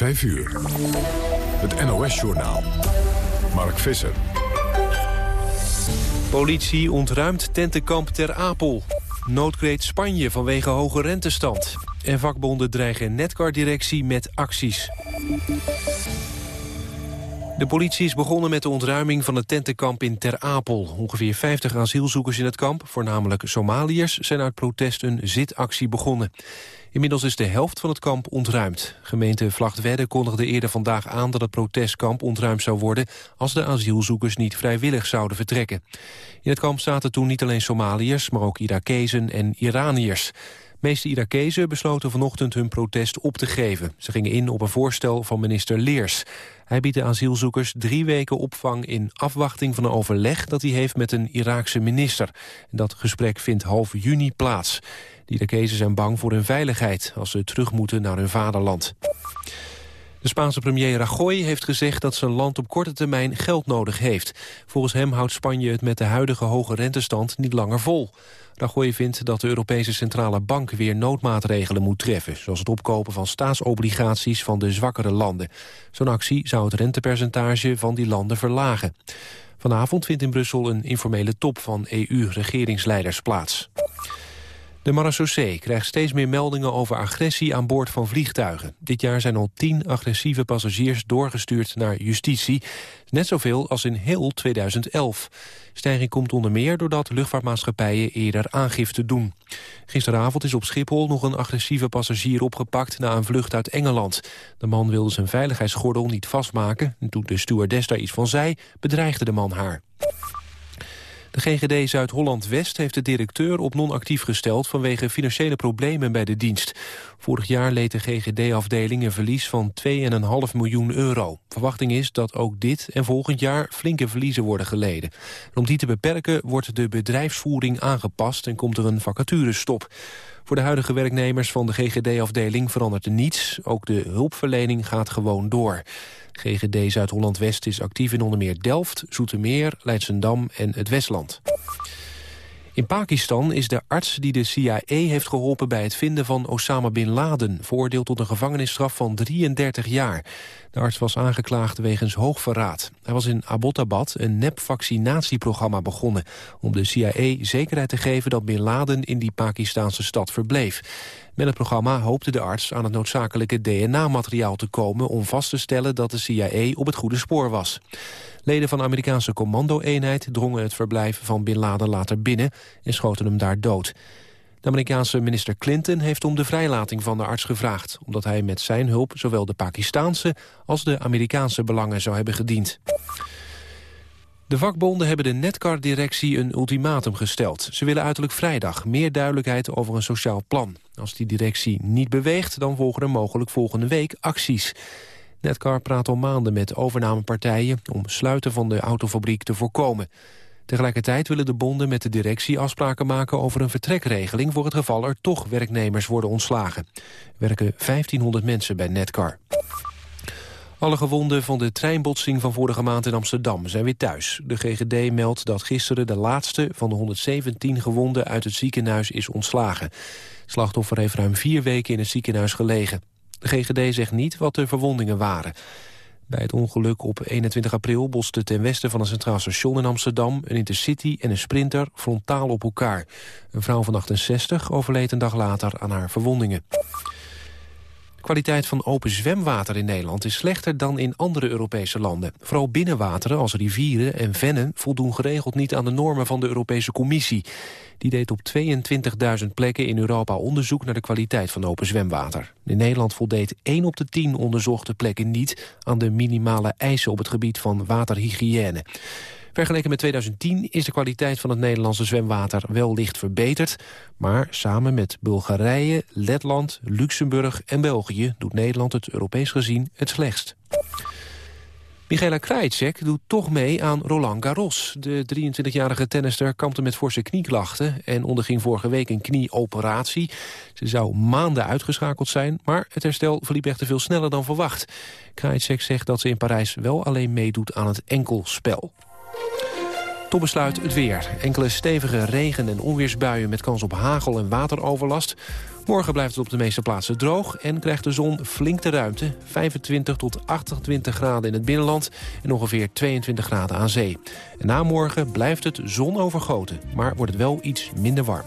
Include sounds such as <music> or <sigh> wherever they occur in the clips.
5 uur. Het NOS-journaal. Mark Visser. Politie ontruimt tentenkamp Ter Apel. Noodkreet Spanje vanwege hoge rentestand. En vakbonden dreigen Netcar-directie met acties. De politie is begonnen met de ontruiming van het tentenkamp in Ter Apel. Ongeveer 50 asielzoekers in het kamp, voornamelijk Somaliërs... zijn uit protest een zitactie begonnen. Inmiddels is de helft van het kamp ontruimd. Gemeente Vlachtwedde kondigde eerder vandaag aan dat het protestkamp ontruimd zou worden als de asielzoekers niet vrijwillig zouden vertrekken. In het kamp zaten toen niet alleen Somaliërs, maar ook Irakezen en Iraniërs. Meeste Irakezen besloten vanochtend hun protest op te geven. Ze gingen in op een voorstel van minister Leers. Hij biedt de asielzoekers drie weken opvang in afwachting van een overleg dat hij heeft met een Iraakse minister. Dat gesprek vindt half juni plaats. De Irakezen zijn bang voor hun veiligheid als ze terug moeten naar hun vaderland. De Spaanse premier Rajoy heeft gezegd dat zijn land op korte termijn geld nodig heeft. Volgens hem houdt Spanje het met de huidige hoge rentestand niet langer vol. Rajoy vindt dat de Europese Centrale Bank weer noodmaatregelen moet treffen... zoals het opkopen van staatsobligaties van de zwakkere landen. Zo'n actie zou het rentepercentage van die landen verlagen. Vanavond vindt in Brussel een informele top van EU-regeringsleiders plaats. De marechaussee krijgt steeds meer meldingen over agressie aan boord van vliegtuigen. Dit jaar zijn al tien agressieve passagiers doorgestuurd naar justitie. Net zoveel als in heel 2011. Stijging komt onder meer doordat luchtvaartmaatschappijen eerder aangifte doen. Gisteravond is op Schiphol nog een agressieve passagier opgepakt na een vlucht uit Engeland. De man wilde zijn veiligheidsgordel niet vastmaken. En toen de stewardess daar iets van zei, bedreigde de man haar. De GGD Zuid-Holland-West heeft de directeur op non-actief gesteld... vanwege financiële problemen bij de dienst. Vorig jaar leed de GGD-afdeling een verlies van 2,5 miljoen euro. Verwachting is dat ook dit en volgend jaar flinke verliezen worden geleden. om die te beperken wordt de bedrijfsvoering aangepast... en komt er een vacaturestop. Voor de huidige werknemers van de GGD-afdeling verandert er niets. Ook de hulpverlening gaat gewoon door. GGD Zuid-Holland-West is actief in onder meer Delft, Zoetermeer, Leidsendam en het Westland. In Pakistan is de arts die de CIA heeft geholpen bij het vinden van Osama Bin Laden... veroordeeld tot een gevangenisstraf van 33 jaar. De arts was aangeklaagd wegens hoogverraad. Hij was in Abbottabad een nep-vaccinatieprogramma begonnen... om de CIA zekerheid te geven dat Bin Laden in die Pakistanse stad verbleef. Met het programma hoopte de arts aan het noodzakelijke DNA-materiaal te komen... om vast te stellen dat de CIA op het goede spoor was. Leden van de Amerikaanse commando-eenheid drongen het verblijf van Bin Laden later binnen... en schoten hem daar dood. De Amerikaanse minister Clinton heeft om de vrijlating van de arts gevraagd... omdat hij met zijn hulp zowel de Pakistaanse als de Amerikaanse belangen zou hebben gediend. De vakbonden hebben de Netcar-directie een ultimatum gesteld. Ze willen uiterlijk vrijdag meer duidelijkheid over een sociaal plan. Als die directie niet beweegt, dan volgen er mogelijk volgende week acties. Netcar praat al maanden met overnamepartijen... om sluiten van de autofabriek te voorkomen. Tegelijkertijd willen de bonden met de directie afspraken maken over een vertrekregeling voor het geval er toch werknemers worden ontslagen. Er werken 1500 mensen bij Netcar. Alle gewonden van de treinbotsing van vorige maand in Amsterdam zijn weer thuis. De GGD meldt dat gisteren de laatste van de 117 gewonden uit het ziekenhuis is ontslagen. Het slachtoffer heeft ruim vier weken in het ziekenhuis gelegen. De GGD zegt niet wat de verwondingen waren. Bij het ongeluk op 21 april botsten ten westen van een centraal station in Amsterdam... een intercity en een sprinter frontaal op elkaar. Een vrouw van 68 overleed een dag later aan haar verwondingen. De kwaliteit van open zwemwater in Nederland is slechter dan in andere Europese landen. Vooral binnenwateren als rivieren en vennen voldoen geregeld niet aan de normen van de Europese Commissie. Die deed op 22.000 plekken in Europa onderzoek naar de kwaliteit van open zwemwater. In Nederland voldeed 1 op de 10 onderzochte plekken niet aan de minimale eisen op het gebied van waterhygiëne. Vergeleken met 2010 is de kwaliteit van het Nederlandse zwemwater wel licht verbeterd. Maar samen met Bulgarije, Letland, Luxemburg en België... doet Nederland het Europees gezien het slechtst. Michaela Krajicek doet toch mee aan Roland Garros. De 23-jarige tennister kampte met forse knieklachten... en onderging vorige week een knieoperatie. Ze zou maanden uitgeschakeld zijn, maar het herstel verliep echter veel sneller dan verwacht. Krajicek zegt dat ze in Parijs wel alleen meedoet aan het enkelspel. Tot besluit het weer. Enkele stevige regen- en onweersbuien met kans op hagel en wateroverlast. Morgen blijft het op de meeste plaatsen droog en krijgt de zon flink de ruimte. 25 tot 28 graden in het binnenland en ongeveer 22 graden aan zee. Na morgen blijft het zonovergoten, maar wordt het wel iets minder warm.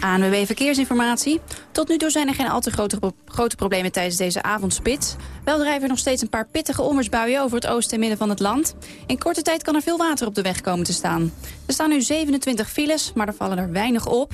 ANWB Verkeersinformatie. Tot nu toe zijn er geen al te grote, grote problemen tijdens deze avondspits. Wel drijven er nog steeds een paar pittige onweersbuien over het oosten en midden van het land. In korte tijd kan er veel water op de weg komen te staan. Er staan nu 27 files, maar er vallen er weinig op.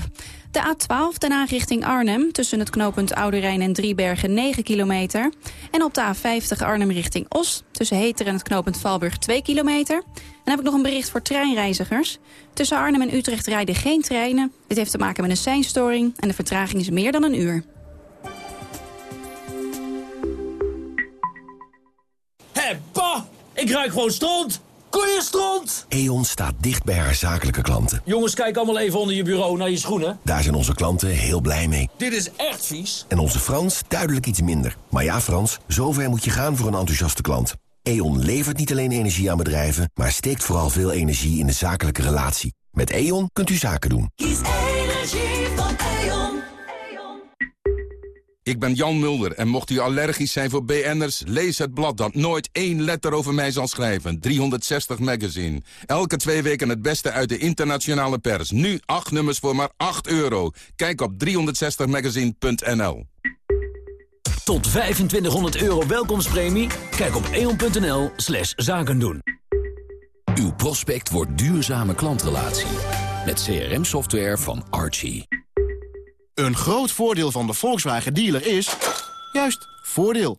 De A12 daarna richting Arnhem, tussen het knooppunt Oude Rijn en Driebergen 9 kilometer. En op de A50 Arnhem richting Os, tussen Heter en het knooppunt Valburg 2 kilometer. En dan heb ik nog een bericht voor treinreizigers. Tussen Arnhem en Utrecht rijden geen treinen. Dit heeft te maken met een seinstoring en de vertraging is meer dan een uur. Hé, pa! Ik ruik gewoon stront! Koeienstront! E.ON staat dicht bij haar zakelijke klanten. Jongens, kijk allemaal even onder je bureau naar je schoenen. Daar zijn onze klanten heel blij mee. Dit is echt vies. En onze Frans duidelijk iets minder. Maar ja, Frans, zover moet je gaan voor een enthousiaste klant. E.ON levert niet alleen energie aan bedrijven... maar steekt vooral veel energie in de zakelijke relatie. Met E.ON kunt u zaken doen. Kies energie van E.ON. Ik ben Jan Mulder en mocht u allergisch zijn voor BN'ers... lees het blad dat nooit één letter over mij zal schrijven. 360 Magazine. Elke twee weken het beste uit de internationale pers. Nu acht nummers voor maar 8 euro. Kijk op 360magazine.nl Tot 2500 euro welkomstpremie? Kijk op eon.nl slash zaken doen. Uw prospect wordt duurzame klantrelatie. Met CRM-software van Archie. Een groot voordeel van de Volkswagen dealer is... juist, voordeel.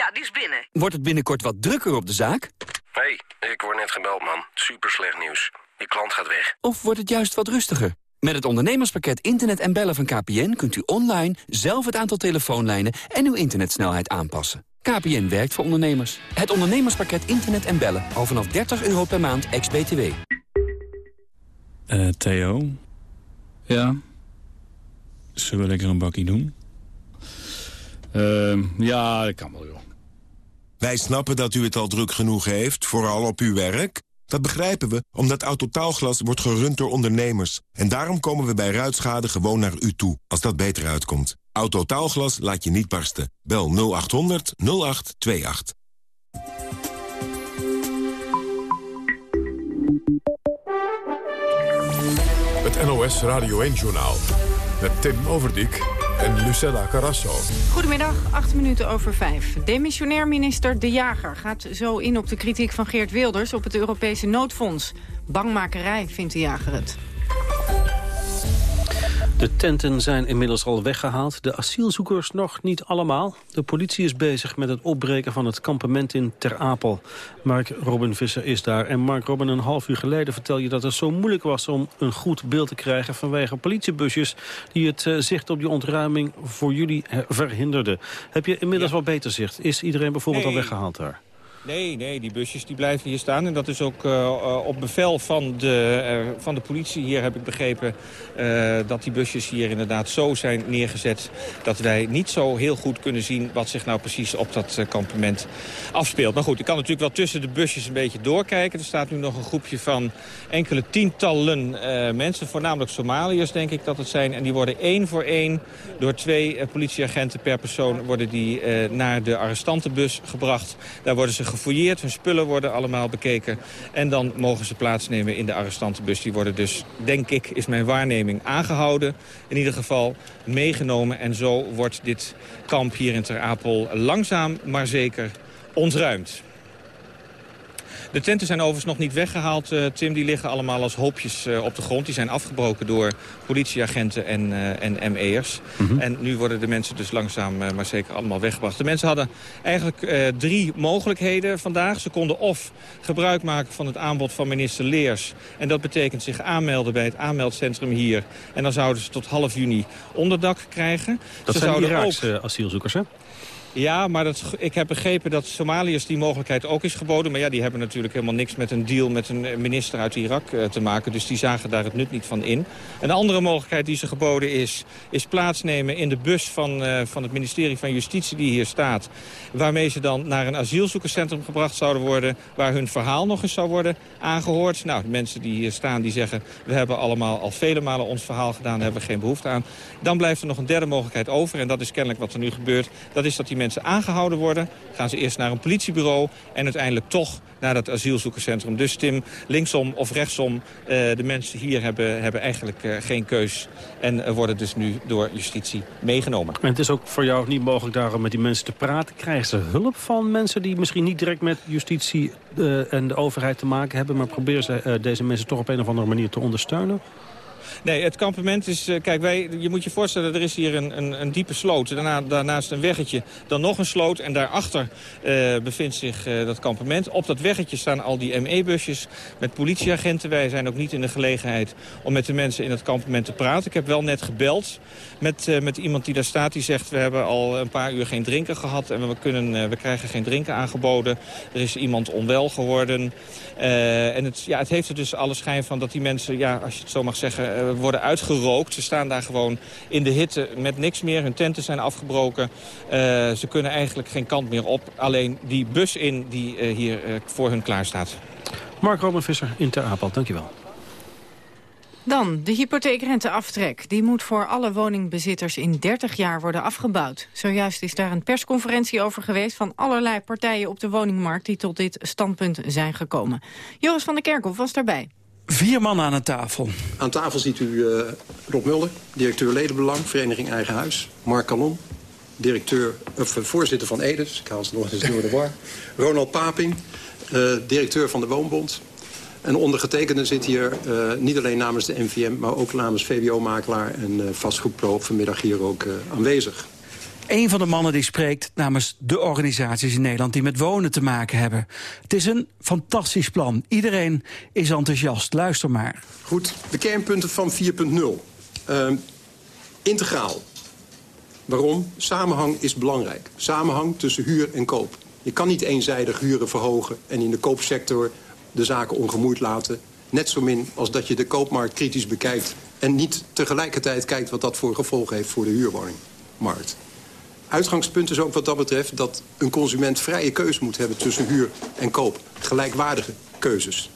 Ja, die is binnen. Wordt het binnenkort wat drukker op de zaak? hey, ik word net gebeld, man. Super slecht nieuws. Die klant gaat weg. Of wordt het juist wat rustiger? Met het ondernemerspakket Internet en Bellen van KPN... kunt u online zelf het aantal telefoonlijnen en uw internetsnelheid aanpassen. KPN werkt voor ondernemers. Het ondernemerspakket Internet en Bellen. Al vanaf 30 euro per maand, ex-BTW. Uh, Theo? Ja? Zullen we lekker een bakkie doen? Uh, ja, dat kan wel, joh. Wij snappen dat u het al druk genoeg heeft, vooral op uw werk. Dat begrijpen we, omdat Autotaalglas wordt gerund door ondernemers. En daarom komen we bij ruitschade gewoon naar u toe, als dat beter uitkomt. Autotaalglas laat je niet barsten. Bel 0800 0828. Het NOS Radio 1-journaal. Met Tim Overdijk en Lucella Carrasso. Goedemiddag, acht minuten over vijf. Demissionair minister De Jager gaat zo in op de kritiek van Geert Wilders... op het Europese noodfonds. Bangmakerij vindt De Jager het. De tenten zijn inmiddels al weggehaald. De asielzoekers nog niet allemaal. De politie is bezig met het opbreken van het kampement in Ter Apel. Mark Robin Visser is daar. En Mark Robin, een half uur geleden vertel je dat het zo moeilijk was... om een goed beeld te krijgen vanwege politiebusjes... die het uh, zicht op die ontruiming voor jullie verhinderden. Heb je inmiddels ja. wel beter zicht? Is iedereen bijvoorbeeld al weggehaald daar? Nee, nee, die busjes die blijven hier staan. En dat is ook uh, op bevel van de, uh, van de politie. Hier heb ik begrepen dat die busjes hier inderdaad zo zijn neergezet... dat wij niet zo heel goed kunnen zien wat zich nou precies op dat kampement afspeelt. Maar goed, ik kan natuurlijk wel tussen de busjes een beetje doorkijken. Er staat nu nog een groepje van enkele tientallen mensen. Voornamelijk Somaliërs, denk ik dat het zijn. En die worden één voor één door twee politieagenten per persoon... worden die naar de arrestantenbus gebracht. Daar worden ze gefouilleerd, hun spullen worden allemaal bekeken. En dan mogen ze plaatsnemen in de arrestantenbus. Die worden dus, denk ik, is mijn waarneming aangehouden. In ieder geval meegenomen. En zo wordt dit kamp hier in Ter Apel langzaam maar zeker ontruimd. De tenten zijn overigens nog niet weggehaald, uh, Tim. Die liggen allemaal als hoopjes uh, op de grond. Die zijn afgebroken door politieagenten en, uh, en ME'ers. Mm -hmm. En nu worden de mensen dus langzaam maar zeker allemaal weggebracht. De mensen hadden eigenlijk drie mogelijkheden vandaag. Ze konden of gebruik maken van het aanbod van minister Leers. En dat betekent zich aanmelden bij het aanmeldcentrum hier. En dan zouden ze tot half juni onderdak krijgen. Dat ze zijn zouden Iraakse ook... asielzoekers, hè? Ja, maar dat, ik heb begrepen dat Somaliërs die mogelijkheid ook is geboden. Maar ja, die hebben natuurlijk helemaal niks met een deal met een minister uit Irak uh, te maken. Dus die zagen daar het nut niet van in. Een andere mogelijkheid die ze geboden is, is plaatsnemen in de bus van, uh, van het ministerie van Justitie die hier staat. Waarmee ze dan naar een asielzoekerscentrum gebracht zouden worden. Waar hun verhaal nog eens zou worden aangehoord. Nou, de mensen die hier staan die zeggen, we hebben allemaal al vele malen ons verhaal gedaan. Daar hebben we geen behoefte aan. Dan blijft er nog een derde mogelijkheid over. En dat is kennelijk wat er nu gebeurt. Dat is dat die mensen aangehouden worden. Gaan ze eerst naar een politiebureau en uiteindelijk toch naar dat asielzoekerscentrum. Dus Tim, linksom of rechtsom, uh, de mensen hier hebben, hebben eigenlijk uh, geen keus. En uh, worden dus nu door justitie meegenomen. En het is ook voor jou niet mogelijk daarom met die mensen te praten. Krijgen ze hulp van mensen die misschien niet direct met justitie en de overheid te maken hebben... maar proberen ze deze mensen toch op een of andere manier te ondersteunen? Nee, het kampement is... Kijk, wij, je moet je voorstellen, er is hier een, een, een diepe sloot. Daarna, daarnaast een weggetje, dan nog een sloot. En daarachter uh, bevindt zich uh, dat kampement. Op dat weggetje staan al die ME-busjes met politieagenten. Wij zijn ook niet in de gelegenheid om met de mensen in het kampement te praten. Ik heb wel net gebeld met, met iemand die daar staat. Die zegt, we hebben al een paar uur geen drinken gehad. En we, kunnen, we krijgen geen drinken aangeboden. Er is iemand onwel geworden. en het, ja, het heeft er dus alle schijn van dat die mensen, ja, als je het zo mag zeggen worden uitgerookt. Ze staan daar gewoon in de hitte met niks meer. Hun tenten zijn afgebroken. Uh, ze kunnen eigenlijk geen kant meer op. Alleen die bus in die uh, hier uh, voor hun klaar staat. Mark Roman-Visser in Ter Apel, dankjewel. Dan, de hypotheekrenteaftrek. Die moet voor alle woningbezitters in 30 jaar worden afgebouwd. Zojuist is daar een persconferentie over geweest... van allerlei partijen op de woningmarkt die tot dit standpunt zijn gekomen. Joris van der Kerkhoff was daarbij. Vier mannen aan een tafel. Aan tafel ziet u uh, Rob Mulder, directeur Ledenbelang, Vereniging Eigen Huis. Mark Kanon, directeur, of, voorzitter van Edes. Ik haal ze nog eens door de war. <laughs> Ronald Paping, uh, directeur van de Woonbond. En ondergetekende zit hier uh, niet alleen namens de NVM... maar ook namens VWO-makelaar en uh, Vastgoedpro vanmiddag hier ook aanwezig. Een van de mannen die spreekt namens de organisaties in Nederland... die met wonen te maken hebben. Het is een fantastisch plan. Iedereen is enthousiast. Luister maar. Goed, de kernpunten van 4.0. Uh, integraal. Waarom? Samenhang is belangrijk. Samenhang tussen huur en koop. Je kan niet eenzijdig huren verhogen... en in de koopsector de zaken ongemoeid laten. Net zo min als dat je de koopmarkt kritisch bekijkt... en niet tegelijkertijd kijkt wat dat voor gevolgen heeft voor de huurwoningmarkt. Uitgangspunt is ook wat dat betreft dat een consument vrije keuze moet hebben tussen huur en koop. Gelijkwaardige keuzes.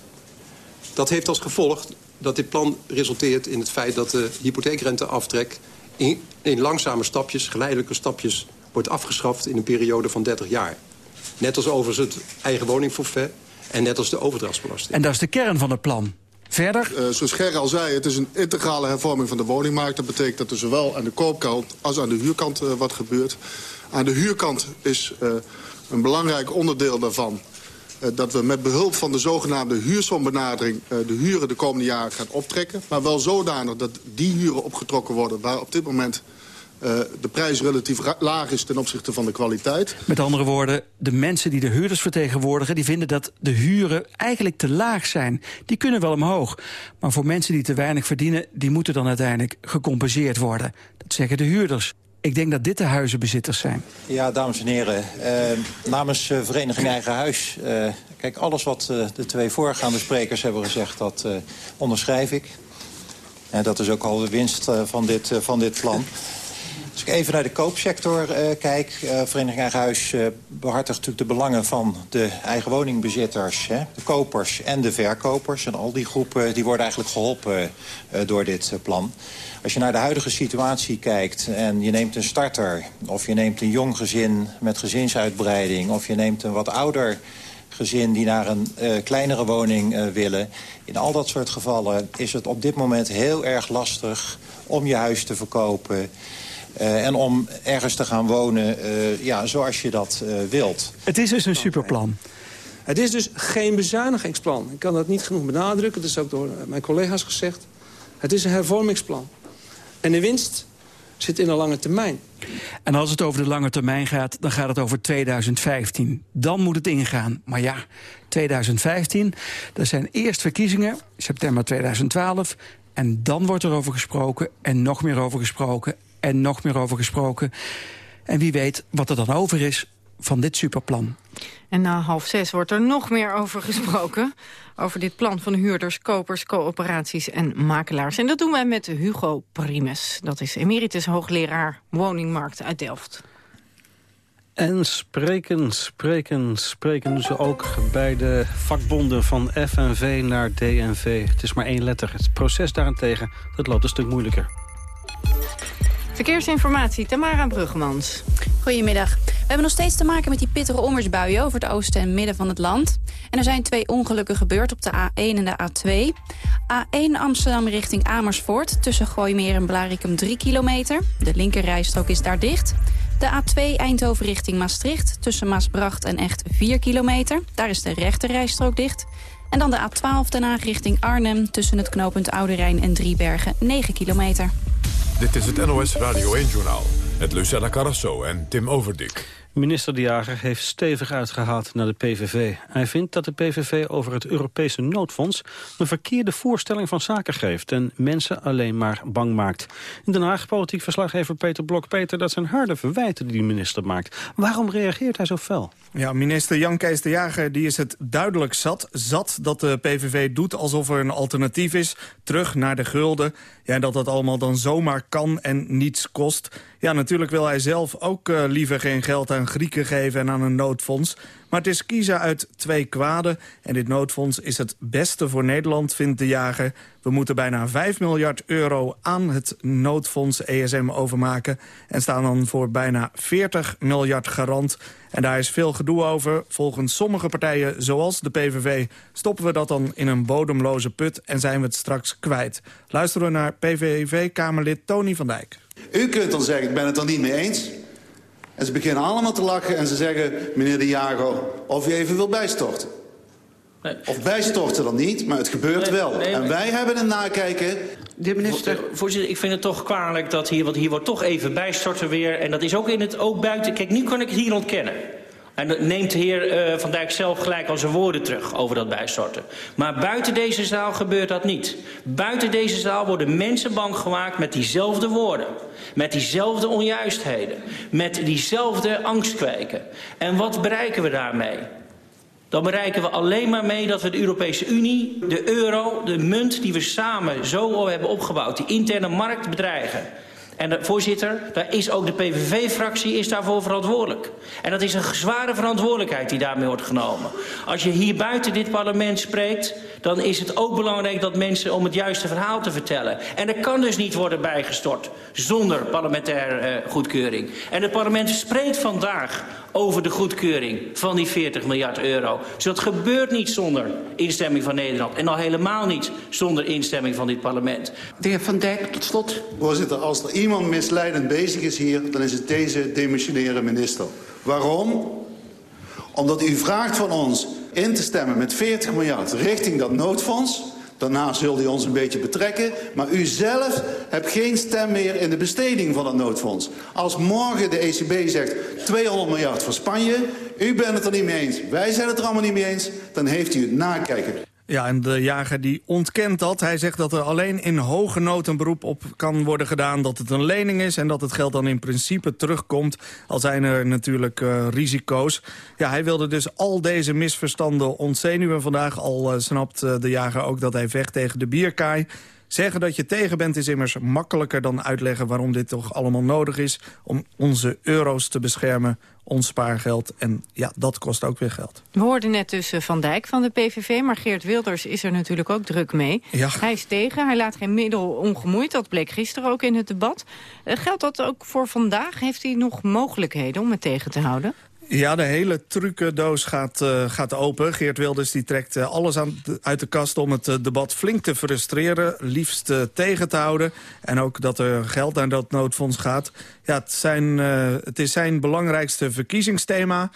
Dat heeft als gevolg dat dit plan resulteert in het feit dat de hypotheekrenteaftrek in, in langzame stapjes, geleidelijke stapjes, wordt afgeschaft in een periode van 30 jaar. Net als overigens het eigen woningforfait en net als de overdrachtsbelasting. En dat is de kern van het plan. Verder? Uh, zoals Ger al zei, het is een integrale hervorming van de woningmarkt. Dat betekent dat er zowel aan de koopkant als aan de huurkant uh, wat gebeurt. Aan de huurkant is uh, een belangrijk onderdeel daarvan... dat we met behulp van de zogenaamde huursombenadering... de huren de komende jaren gaan optrekken. Maar wel zodanig dat die huren opgetrokken worden... waar op dit moment uh, de prijs relatief laag is ten opzichte van de kwaliteit. Met andere woorden, de mensen die de huurders vertegenwoordigen... die vinden dat de huren eigenlijk te laag zijn. Die kunnen wel omhoog. Maar voor mensen die te weinig verdienen... die moeten dan uiteindelijk gecompenseerd worden. Dat zeggen de huurders. Ik denk dat dit de huizenbezitters zijn. Ja, dames en heren. Uh, namens uh, Vereniging Eigen Huis... Uh, kijk, alles wat de twee voorgaande sprekers hebben gezegd... dat onderschrijf ik. En dat is ook al de winst van, dit, van dit plan. Als ik even naar de koopsector uh, kijk... Uh, Vereniging Eigen Huis uh, behartigt natuurlijk de belangen van de eigen woningbezitters... Hè, de kopers en de verkopers. En al die groepen die worden eigenlijk geholpen door dit plan. Als je naar de huidige situatie kijkt en je neemt een starter... of je neemt een jong gezin met gezinsuitbreiding... of je neemt een wat ouder gezin die naar een kleinere woning willen... in al dat soort gevallen is het op dit moment heel erg lastig om je huis te verkopen... Uh, en om ergens te gaan wonen uh, ja, zoals je dat uh, wilt. Het is dus een superplan. Het is dus geen bezuinigingsplan. Ik kan dat niet genoeg benadrukken. Dat is ook door eh, mijn collega's gezegd. Het is een hervormingsplan. En de winst zit in de lange termijn. En als het over de lange termijn gaat, dan gaat het over 2015. Dan moet het ingaan. Maar ja, 2015, er zijn eerst verkiezingen, september 2012... en dan wordt er over gesproken en nog meer over gesproken... en nog meer over gesproken. En wie weet wat er dan over is van dit superplan. En na half zes wordt er nog meer over gesproken. Over dit plan van huurders, kopers, coöperaties en makelaars. En dat doen wij met Hugo Primes. Dat is emeritus hoogleraar woningmarkt uit Delft. En spreken, spreken, spreken ze ook bij de vakbonden van FNV naar DNV. Het is maar één letter. Het proces daarentegen, dat loopt een stuk moeilijker. Verkeersinformatie, Tamara Bruggemans. Goedemiddag. We hebben nog steeds te maken met die pittige onweersbuien over het oosten en midden van het land. En er zijn twee ongelukken gebeurd op de A1 en de A2. A1 Amsterdam richting Amersfoort, tussen Gooimeer en Blarikum 3 kilometer. De linkerrijstrook is daar dicht. De A2 Eindhoven richting Maastricht, tussen Maasbracht en Echt 4 kilometer. Daar is de rechterrijstrook dicht. En dan de A12 daarna richting Arnhem, tussen het knooppunt Oude Rijn en Driebergen 9 kilometer. Dit is het NOS Radio 1-journaal. Met Lucella Carrasso en Tim Overdik. Minister De Jager heeft stevig uitgehaald naar de PVV. Hij vindt dat de PVV over het Europese noodfonds... een verkeerde voorstelling van zaken geeft... en mensen alleen maar bang maakt. In Den Haag politiek verslaggever Peter Blok. Peter, dat zijn harde verwijten die de minister maakt. Waarom reageert hij zo fel? Ja, minister Jan Kees de Jager die is het duidelijk zat. Zat dat de PVV doet alsof er een alternatief is. Terug naar de gulden. Ja, en dat dat allemaal dan zomaar kan en niets kost. Ja, natuurlijk wil hij zelf ook uh, liever geen geld aan Grieken geven en aan een noodfonds. Maar het is kiezen uit twee kwaden. En dit noodfonds is het beste voor Nederland, vindt de jager. We moeten bijna 5 miljard euro aan het noodfonds ESM overmaken. En staan dan voor bijna 40 miljard garant. En daar is veel gedoe over. Volgens sommige partijen, zoals de PVV, stoppen we dat dan in een bodemloze put... en zijn we het straks kwijt. Luisteren we naar PVV-Kamerlid Tony van Dijk. U kunt dan zeggen, ik ben het er niet mee eens. En ze beginnen allemaal te lachen en ze zeggen... meneer De Jager, of u even wil bijstorten. Nee. Of bijstorten dan niet, maar het gebeurt nee, wel. Nee, en wij hebben een nakijken... De minister... Voorzitter, ik vind het toch kwalijk dat hier... want hier wordt toch even bijstorten weer... en dat is ook, in het, ook buiten... Kijk, nu kan ik het hier ontkennen. En dat neemt de heer uh, Van Dijk zelf gelijk al zijn woorden terug over dat bijstorten. Maar buiten deze zaal gebeurt dat niet. Buiten deze zaal worden mensen bang gemaakt met diezelfde woorden. Met diezelfde onjuistheden. Met diezelfde angstkweken. En wat bereiken we daarmee? Dan bereiken we alleen maar mee dat we de Europese Unie, de euro, de munt die we samen zo hebben opgebouwd, die interne markt bedreigen. En de, voorzitter, daar is ook de PVV-fractie is daarvoor verantwoordelijk. En dat is een zware verantwoordelijkheid die daarmee wordt genomen. Als je hier buiten dit parlement spreekt, dan is het ook belangrijk dat mensen om het juiste verhaal te vertellen. En dat kan dus niet worden bijgestort zonder parlementaire uh, goedkeuring. En het parlement spreekt vandaag over de goedkeuring van die 40 miljard euro. Dus dat gebeurt niet zonder instemming van Nederland. En al helemaal niet zonder instemming van dit parlement. De heer Van Dijk, tot slot. Voorzitter, als er iemand misleidend bezig is hier... dan is het deze demissionaire minister. Waarom? Omdat u vraagt van ons in te stemmen met 40 miljard richting dat noodfonds... Daarna zult u ons een beetje betrekken. Maar u zelf hebt geen stem meer in de besteding van het noodfonds. Als morgen de ECB zegt 200 miljard voor Spanje... u bent het er niet mee eens, wij zijn het er allemaal niet mee eens... dan heeft u het nakijken. Ja, en de jager die ontkent dat. Hij zegt dat er alleen in hoge nood een beroep op kan worden gedaan... dat het een lening is en dat het geld dan in principe terugkomt. Al zijn er natuurlijk uh, risico's. Ja, hij wilde dus al deze misverstanden ontzenuwen vandaag. Al uh, snapt uh, de jager ook dat hij vecht tegen de bierkaai. Zeggen dat je tegen bent is immers makkelijker dan uitleggen waarom dit toch allemaal nodig is... om onze euro's te beschermen, ons spaargeld. En ja, dat kost ook weer geld. We hoorden net dus Van Dijk van de PVV, maar Geert Wilders is er natuurlijk ook druk mee. Ja. Hij is tegen, hij laat geen middel ongemoeid, dat bleek gisteren ook in het debat. Uh, geldt dat ook voor vandaag? Heeft hij nog mogelijkheden om het tegen te houden? Ja, de hele trucendoos gaat, uh, gaat open. Geert Wilders die trekt uh, alles aan, uit de kast om het uh, debat flink te frustreren. Liefst tegen te houden. En ook dat er geld naar dat noodfonds gaat. Ja, het, zijn, het is zijn belangrijkste verkiezingsthema.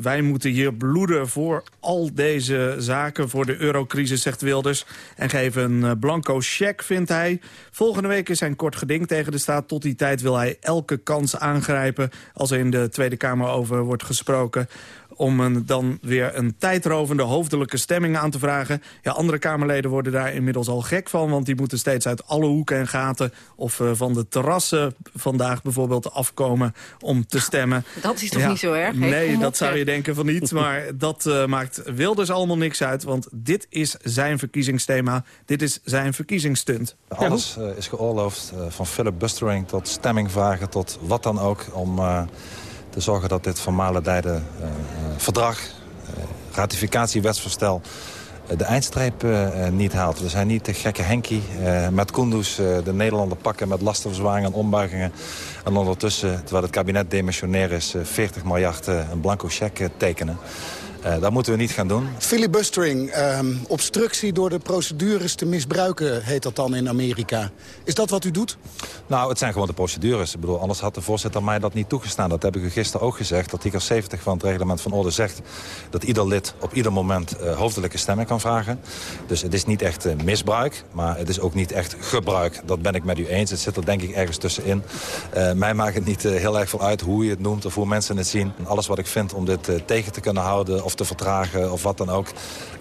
Wij moeten hier bloeden voor al deze zaken, voor de eurocrisis, zegt Wilders. En geven een eh, blanco cheque, vindt hij. Volgende week is zijn kort geding tegen de staat. Tot die tijd wil hij elke kans aangrijpen als er in de Tweede Kamer over wordt gesproken om een, dan weer een tijdrovende hoofdelijke stemming aan te vragen. Ja, andere Kamerleden worden daar inmiddels al gek van... want die moeten steeds uit alle hoeken en gaten... of uh, van de terrassen vandaag bijvoorbeeld afkomen om te stemmen. Dat is toch niet zo erg? Nee, dat zou je denken van niet. Maar <laughs> dat uh, maakt Wilders allemaal niks uit. Want dit is zijn verkiezingsthema. Dit is zijn verkiezingsstunt. Alles uh, is geoorloofd. van Philip Bustering tot stemming vragen tot wat dan ook... om te zorgen dat dit vermalendijde uh, verdrag, uh, ratificatiewetsvoorstel de eindstreep niet haalt. We zijn niet de gekke Henkie met Kunduz de Nederlander pakken met lastenverzwaringen en ombuigingen. En ondertussen, terwijl het kabinet demissionair is, 40 miljard een blanco cheque tekenen. Uh, dat moeten we niet gaan doen. Filibustering, um, obstructie door de procedures te misbruiken, heet dat dan in Amerika. Is dat wat u doet? Nou, het zijn gewoon de procedures. Ik bedoel, anders had de voorzitter mij dat niet toegestaan. Dat heb ik u gisteren ook gezegd. Artikel 70 van het reglement van orde zegt... dat ieder lid op ieder moment uh, hoofdelijke stemming kan vragen. Dus het is niet echt uh, misbruik, maar het is ook niet echt gebruik. Dat ben ik met u eens. Het zit er denk ik ergens tussenin. mij maakt het niet heel erg veel uit hoe je het noemt of hoe mensen het zien. En alles wat ik vind om dit tegen te kunnen houden of te vertragen of wat dan ook,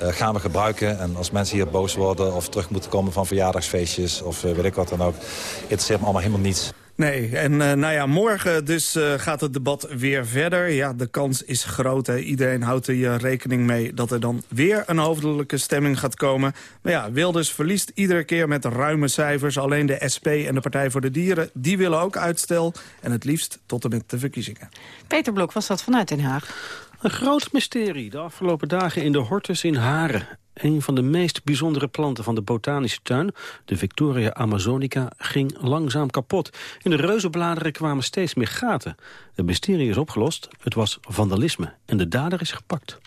uh, gaan we gebruiken. En als mensen hier boos worden of terug moeten komen van verjaardagsfeestjes of uh, weet ik wat dan ook, interesseert me allemaal helemaal niets. Nee, en uh, nou ja, morgen dus uh, gaat het debat weer verder. Ja, de kans is groot. Hè. Iedereen houdt er rekening mee dat er dan weer een hoofdelijke stemming gaat komen. Maar ja, Wilders verliest iedere keer met ruime cijfers. Alleen de SP en de Partij voor de Dieren, die willen ook uitstel. En het liefst tot en met de verkiezingen. Peter Blok was dat vanuit Den Haag. Een groot mysterie de afgelopen dagen in de Hortus in Haren. Een van de meest bijzondere planten van de botanische tuin, de Victoria amazonica, ging langzaam kapot. In de reuzenbladeren kwamen steeds meer gaten. Het mysterie is opgelost, het was vandalisme en de dader is gepakt.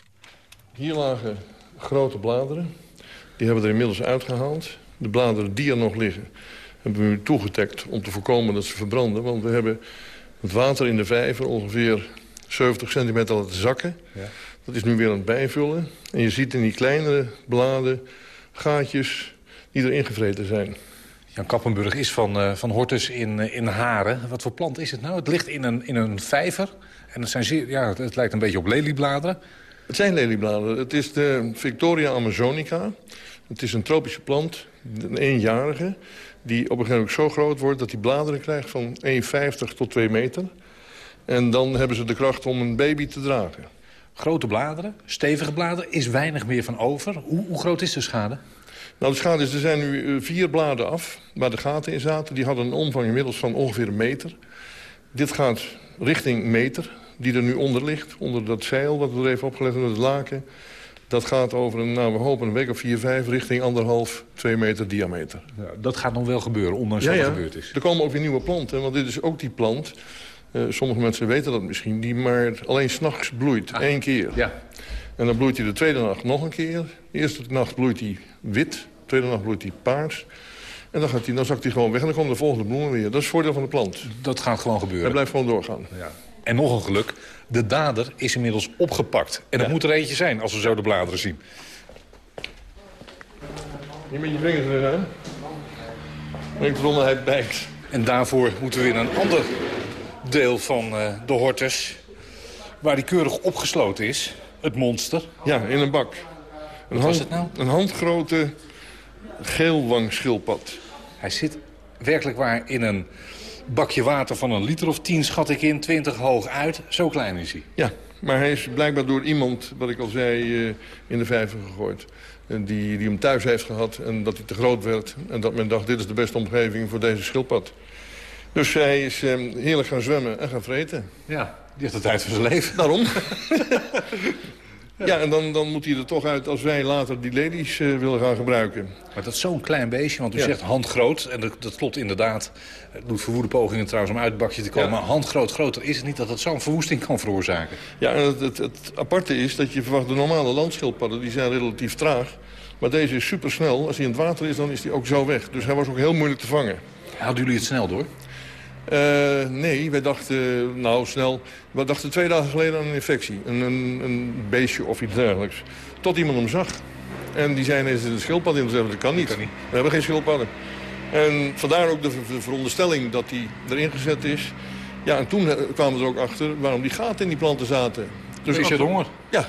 Hier lagen grote bladeren, die hebben we er inmiddels uitgehaald. De bladeren die er nog liggen, hebben we nu toegetekt om te voorkomen dat ze verbranden. Want we hebben het water in de vijver ongeveer 70 centimeter laten zakken. Ja. Dat is nu weer aan het bijvullen. En je ziet in die kleinere bladen gaatjes die er ingevreten zijn. Jan Kappenburg is van, uh, van Hortus in, uh, in Haren. Wat voor plant is het nou? Het ligt in een, in een vijver. En het, zijn zeer, ja, het lijkt een beetje op leliebladeren. Het zijn leliebladeren. Het is de Victoria amazonica. Het is een tropische plant, een eenjarige... die op een gegeven moment zo groot wordt dat hij bladeren krijgt van 1,50 tot 2 meter. En dan hebben ze de kracht om een baby te dragen. Grote bladeren, stevige bladeren, is weinig meer van over. Hoe, hoe groot is de schade? Nou, de schade is, er zijn nu vier bladen af waar de gaten in zaten. Die hadden een omvang inmiddels van ongeveer een meter. Dit gaat richting meter, die er nu onder ligt. Onder dat zeil wat we er even opgelegd hebben, het laken. Dat gaat over een, nou, we hopen een week of vier, vijf... richting anderhalf, twee meter diameter. Ja, dat gaat nog wel gebeuren, ondanks ja, wat er gebeurd is. Er komen ook weer nieuwe planten, want dit is ook die plant... Uh, sommige mensen weten dat misschien, die maar alleen s'nachts bloeit. Ah, één keer. Ja. En dan bloeit hij de tweede nacht nog een keer. De eerste nacht bloeit hij wit. De tweede nacht bloeit hij paars. En dan, gaat hij, dan zakt hij gewoon weg en dan komen de volgende bloemen weer. Dat is het voordeel van de plant. Dat gaat gewoon gebeuren. Hij blijft gewoon doorgaan. Ja. En nog een geluk, de dader is inmiddels opgepakt. En dat moet er eentje zijn als we zo de bladeren zien. Niet met je vingers erin? Ik eronder hij bijt. En daarvoor moeten we weer een ander deel van uh, de hortus... waar die keurig opgesloten is, het monster. Ja, in een bak. Een Wat was het nou? Een handgrote geelwangschildpad. Hij zit werkelijk waar in een bakje water van een liter of tien, schat ik in, 20 hoog uit. Zo klein is hij. Ja, maar hij is blijkbaar door iemand, wat ik al zei, uh, in de vijver gegooid. Die, die hem thuis heeft gehad en dat hij te groot werd. En dat men dacht, dit is de beste omgeving voor deze schildpad. Dus hij is eh, heerlijk gaan zwemmen en gaan vreten. Ja, die heeft de tijd van zijn leven. Daarom. <laughs> ja. en dan, dan moet hij er toch uit als wij later die ladies uh, willen gaan gebruiken. Maar dat is zo'n klein beestje, want u ja. zegt handgroot. En dat, dat, klopt inderdaad. Het doet verwoede pogingen trouwens om uit het bakje te komen. Ja. Maar handgroot groter is het niet dat het zo'n verwoesting kan veroorzaken. Ja, en het, het, het aparte is dat je verwacht de normale landschildpadden... die zijn relatief traag. Maar deze is supersnel. Als hij in het water is, dan is hij ook zo weg. Dus hij was ook heel moeilijk te vangen. Hadden jullie het snel door? Uh, nee, wij dachten, nou snel, we dachten twee dagen geleden aan een infectie. Een, een, een beestje of iets dergelijks. Tot iemand hem zag. En die zei, is het een schildpad in? Dat kan niet. We hebben geen schildpadden. En vandaar ook de, veronderstelling dat hij erin gezet is. Ja, en toen kwamen we er ook achter waarom die gaten in die planten zaten. Dus is het honger? Ja.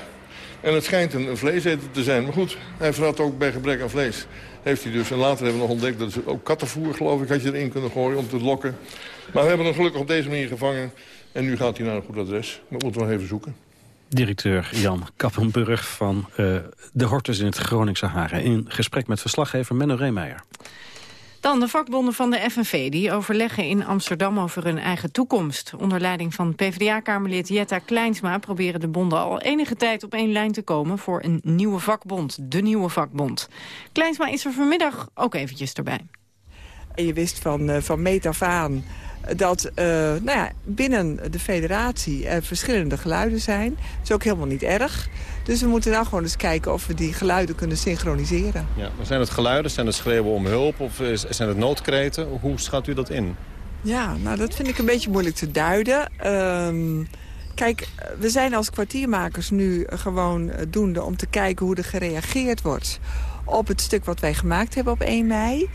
En het schijnt een, een vleeseter te zijn. Maar goed, hij verrat ook bij gebrek aan vlees. Heeft hij dus. En later hebben we nog ontdekt dat ze ook kattenvoer, geloof ik, had je erin kunnen gooien om te lokken. Maar we hebben hem gelukkig op deze manier gevangen. En nu gaat hij naar een goed adres. Maar we moeten nog even zoeken. Directeur Jan Kappenburg van uh, de Hortus in het Groningse Haren... in gesprek met verslaggever Menno Reemeijer. Dan de vakbonden van de FNV die overleggen in Amsterdam over hun eigen toekomst. Onder leiding van PvdA-kamerlid Jetta Kleinsma proberen de bonden al enige tijd op één lijn te komen voor een nieuwe vakbond, de nieuwe vakbond. Kleinsma is er vanmiddag ook eventjes erbij. En je wist van, uh, van meet af aan dat uh, nou ja, binnen de federatie er verschillende geluiden zijn. Dat is ook helemaal niet erg. Dus we moeten nou gewoon eens kijken of we die geluiden kunnen synchroniseren. Ja, maar zijn het geluiden, zijn het schreeuwen om hulp of zijn het noodkreten? Hoe schat u dat in? Ja, nou dat vind ik een beetje moeilijk te duiden. Uh, kijk, we zijn als kwartiermakers nu gewoon doende om te kijken hoe er gereageerd wordt op het stuk wat wij gemaakt hebben op 1 mei.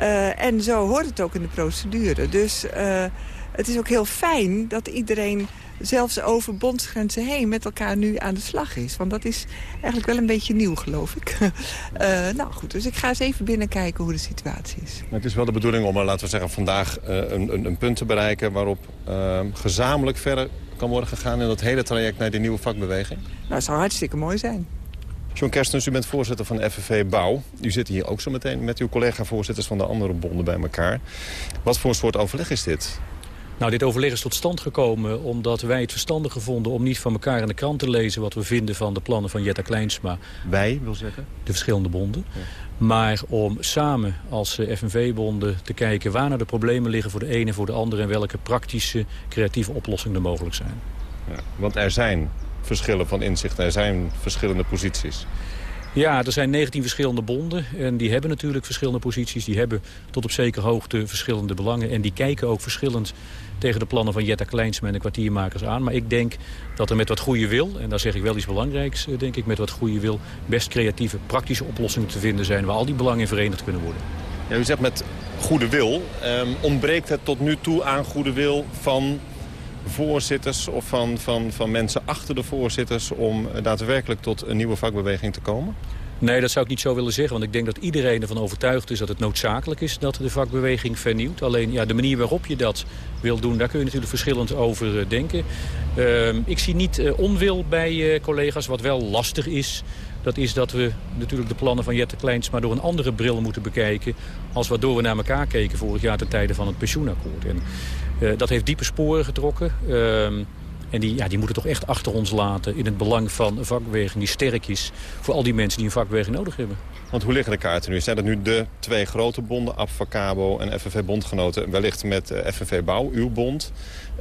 Uh, en zo hoort het ook in de procedure. Dus uh, het is ook heel fijn dat iedereen zelfs over bondsgrenzen heen met elkaar nu aan de slag is. Want dat is eigenlijk wel een beetje nieuw, geloof ik. uh, <laughs> nou goed, dus ik ga eens even binnenkijken hoe de situatie is. Maar het is wel de bedoeling om, laten we zeggen, vandaag een, een, een, punt te bereiken... waarop gezamenlijk verder kan worden gegaan in dat hele traject naar die nieuwe vakbeweging? Nou, dat zou hartstikke mooi zijn. John Kerstens, u bent voorzitter van FNV Bouw. U zit hier ook zo meteen met uw collega-voorzitters van de andere bonden bij elkaar. Wat voor een soort overleg is dit? Nou, dit overleg is tot stand gekomen omdat wij het verstandig vonden... om niet van elkaar in de krant te lezen wat we vinden van de plannen van Jetta Kleinsma. Wij, wil zeggen? De verschillende bonden. Maar om samen als FNV-bonden te kijken waar nou de problemen liggen voor de ene en voor de andere... en welke praktische, creatieve oplossingen er mogelijk zijn. Ja, want er zijn verschillen van inzicht. Er zijn verschillende posities. Ja, er zijn 19 verschillende bonden en die hebben natuurlijk verschillende posities. Die hebben tot op zekere hoogte verschillende belangen. En die kijken ook verschillend tegen de plannen van Jetta Kleinsma en de kwartiermakers aan. Maar ik denk dat er met wat goede wil, en daar zeg ik wel iets belangrijks, eh, denk ik, met wat goede wil, best creatieve, praktische oplossingen te vinden zijn waar al die belangen verenigd kunnen worden. Ja, u zegt met goede wil. Um, ontbreekt het tot nu toe aan goede wil van voorzitters of van, van, van mensen achter de voorzitters... om daadwerkelijk tot een nieuwe vakbeweging te komen? Nee, dat zou ik niet zo willen zeggen. Want ik denk dat iedereen ervan overtuigd is dat het noodzakelijk is dat de vakbeweging vernieuwt. Alleen ja, de manier waarop je dat wil doen, daar kun je natuurlijk verschillend over eh, denken. Uh, ik zie niet uh, onwil bij uh, collega's, wat wel lastig is. Dat is dat we natuurlijk de plannen van Jette Kleins maar door een andere bril moeten bekijken... als waardoor we naar elkaar keken vorig jaar ten tijde van het pensioenakkoord. En dat heeft diepe sporen getrokken. Uh, en die, ja, die moeten toch echt achter ons laten in het belang van een vakbeweging die sterk is... voor al die mensen die een vakbeweging nodig hebben. Want hoe liggen de kaarten nu? Zijn dat nu de twee grote bonden, Abfacabo en FNV Bondgenoten... wellicht met eh, FNV Bouw, uw bond,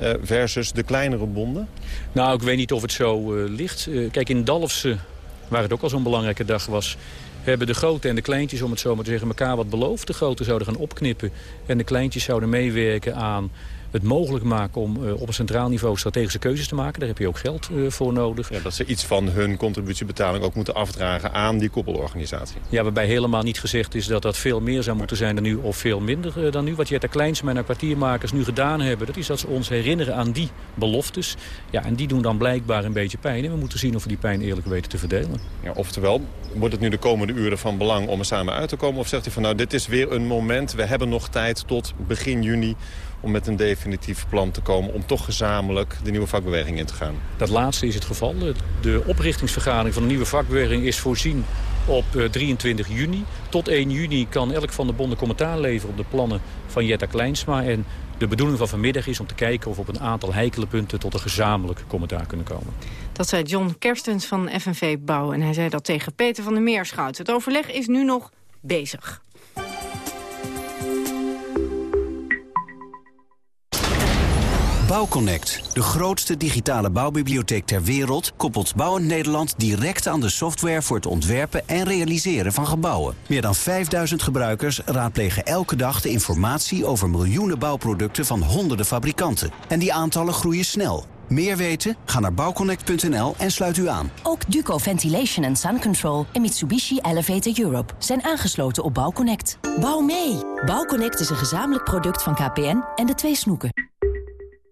uh, versus de kleinere bonden? Nou, ik weet niet of het zo uh, ligt. kijk, in Dalfsen, waar het ook al zo'n belangrijke dag was hebben de grote en de kleintjes, om het zo maar te zeggen, elkaar wat beloofd. De grote zouden gaan opknippen en de kleintjes zouden meewerken aan het mogelijk maken om uh, op een centraal niveau strategische keuzes te maken. Daar heb je ook geld uh, voor nodig. Ja, dat ze iets van hun contributiebetaling ook moeten afdragen aan die koppelorganisatie. Ja, waarbij helemaal niet gezegd is dat dat veel meer zou moeten zijn dan nu of veel minder uh, dan nu. Wat Jetta Kleinsma en kwartiermakers nu gedaan hebben, dat is dat ze ons herinneren aan die beloftes. Ja, en die doen dan blijkbaar een beetje pijn. En we moeten zien of we die pijn eerlijk weten te verdelen. Ja, oftewel, wordt het nu de komende uren van belang om er samen uit te komen? Of zegt u van nou, dit is weer een moment, we hebben nog tijd tot begin juni om met een definitief plan te komen... om toch gezamenlijk de nieuwe vakbeweging in te gaan? Dat laatste is het geval. De oprichtingsvergadering van de nieuwe vakbeweging is voorzien op 23 eh, juni. Tot 1 juni kan elk van de bonden commentaar leveren op de plannen van Jetta Kleinsma. En de bedoeling van vanmiddag is om te kijken of we op een aantal heikele punten tot een gezamenlijk commentaar kunnen komen. Dat zei John Kerstens van FNV Bouw en hij zei dat tegen Peter van der Meerschout. Het overleg is nu nog bezig. Bouwconnect, de grootste digitale bouwbibliotheek ter wereld... koppelt Bouwend Nederland direct aan de software... voor het ontwerpen en realiseren van gebouwen. Meer dan 5000 gebruikers raadplegen elke dag de informatie... over miljoenen bouwproducten van honderden fabrikanten. En die aantallen groeien snel. Meer weten? Ga naar bouwconnect.nl en sluit u aan. Ook Duco Ventilation and Sun Control en Mitsubishi Elevator Europe zijn aangesloten op Bouwconnect. Bouw mee! Bouwconnect is een gezamenlijk product van KPN en de twee snoeken.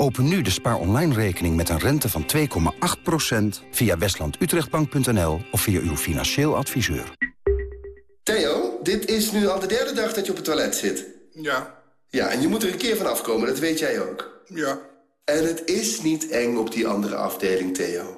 Open nu de spaar online rekening met een rente van 2,8% via westlandutrechtbank.nl of via uw financieel adviseur. Theo, dit is nu al de derde dag dat je op het toilet zit. Ja. Ja, en je moet er een keer van afkomen, dat weet jij ook. Ja. En het is niet eng op die andere afdeling, Theo.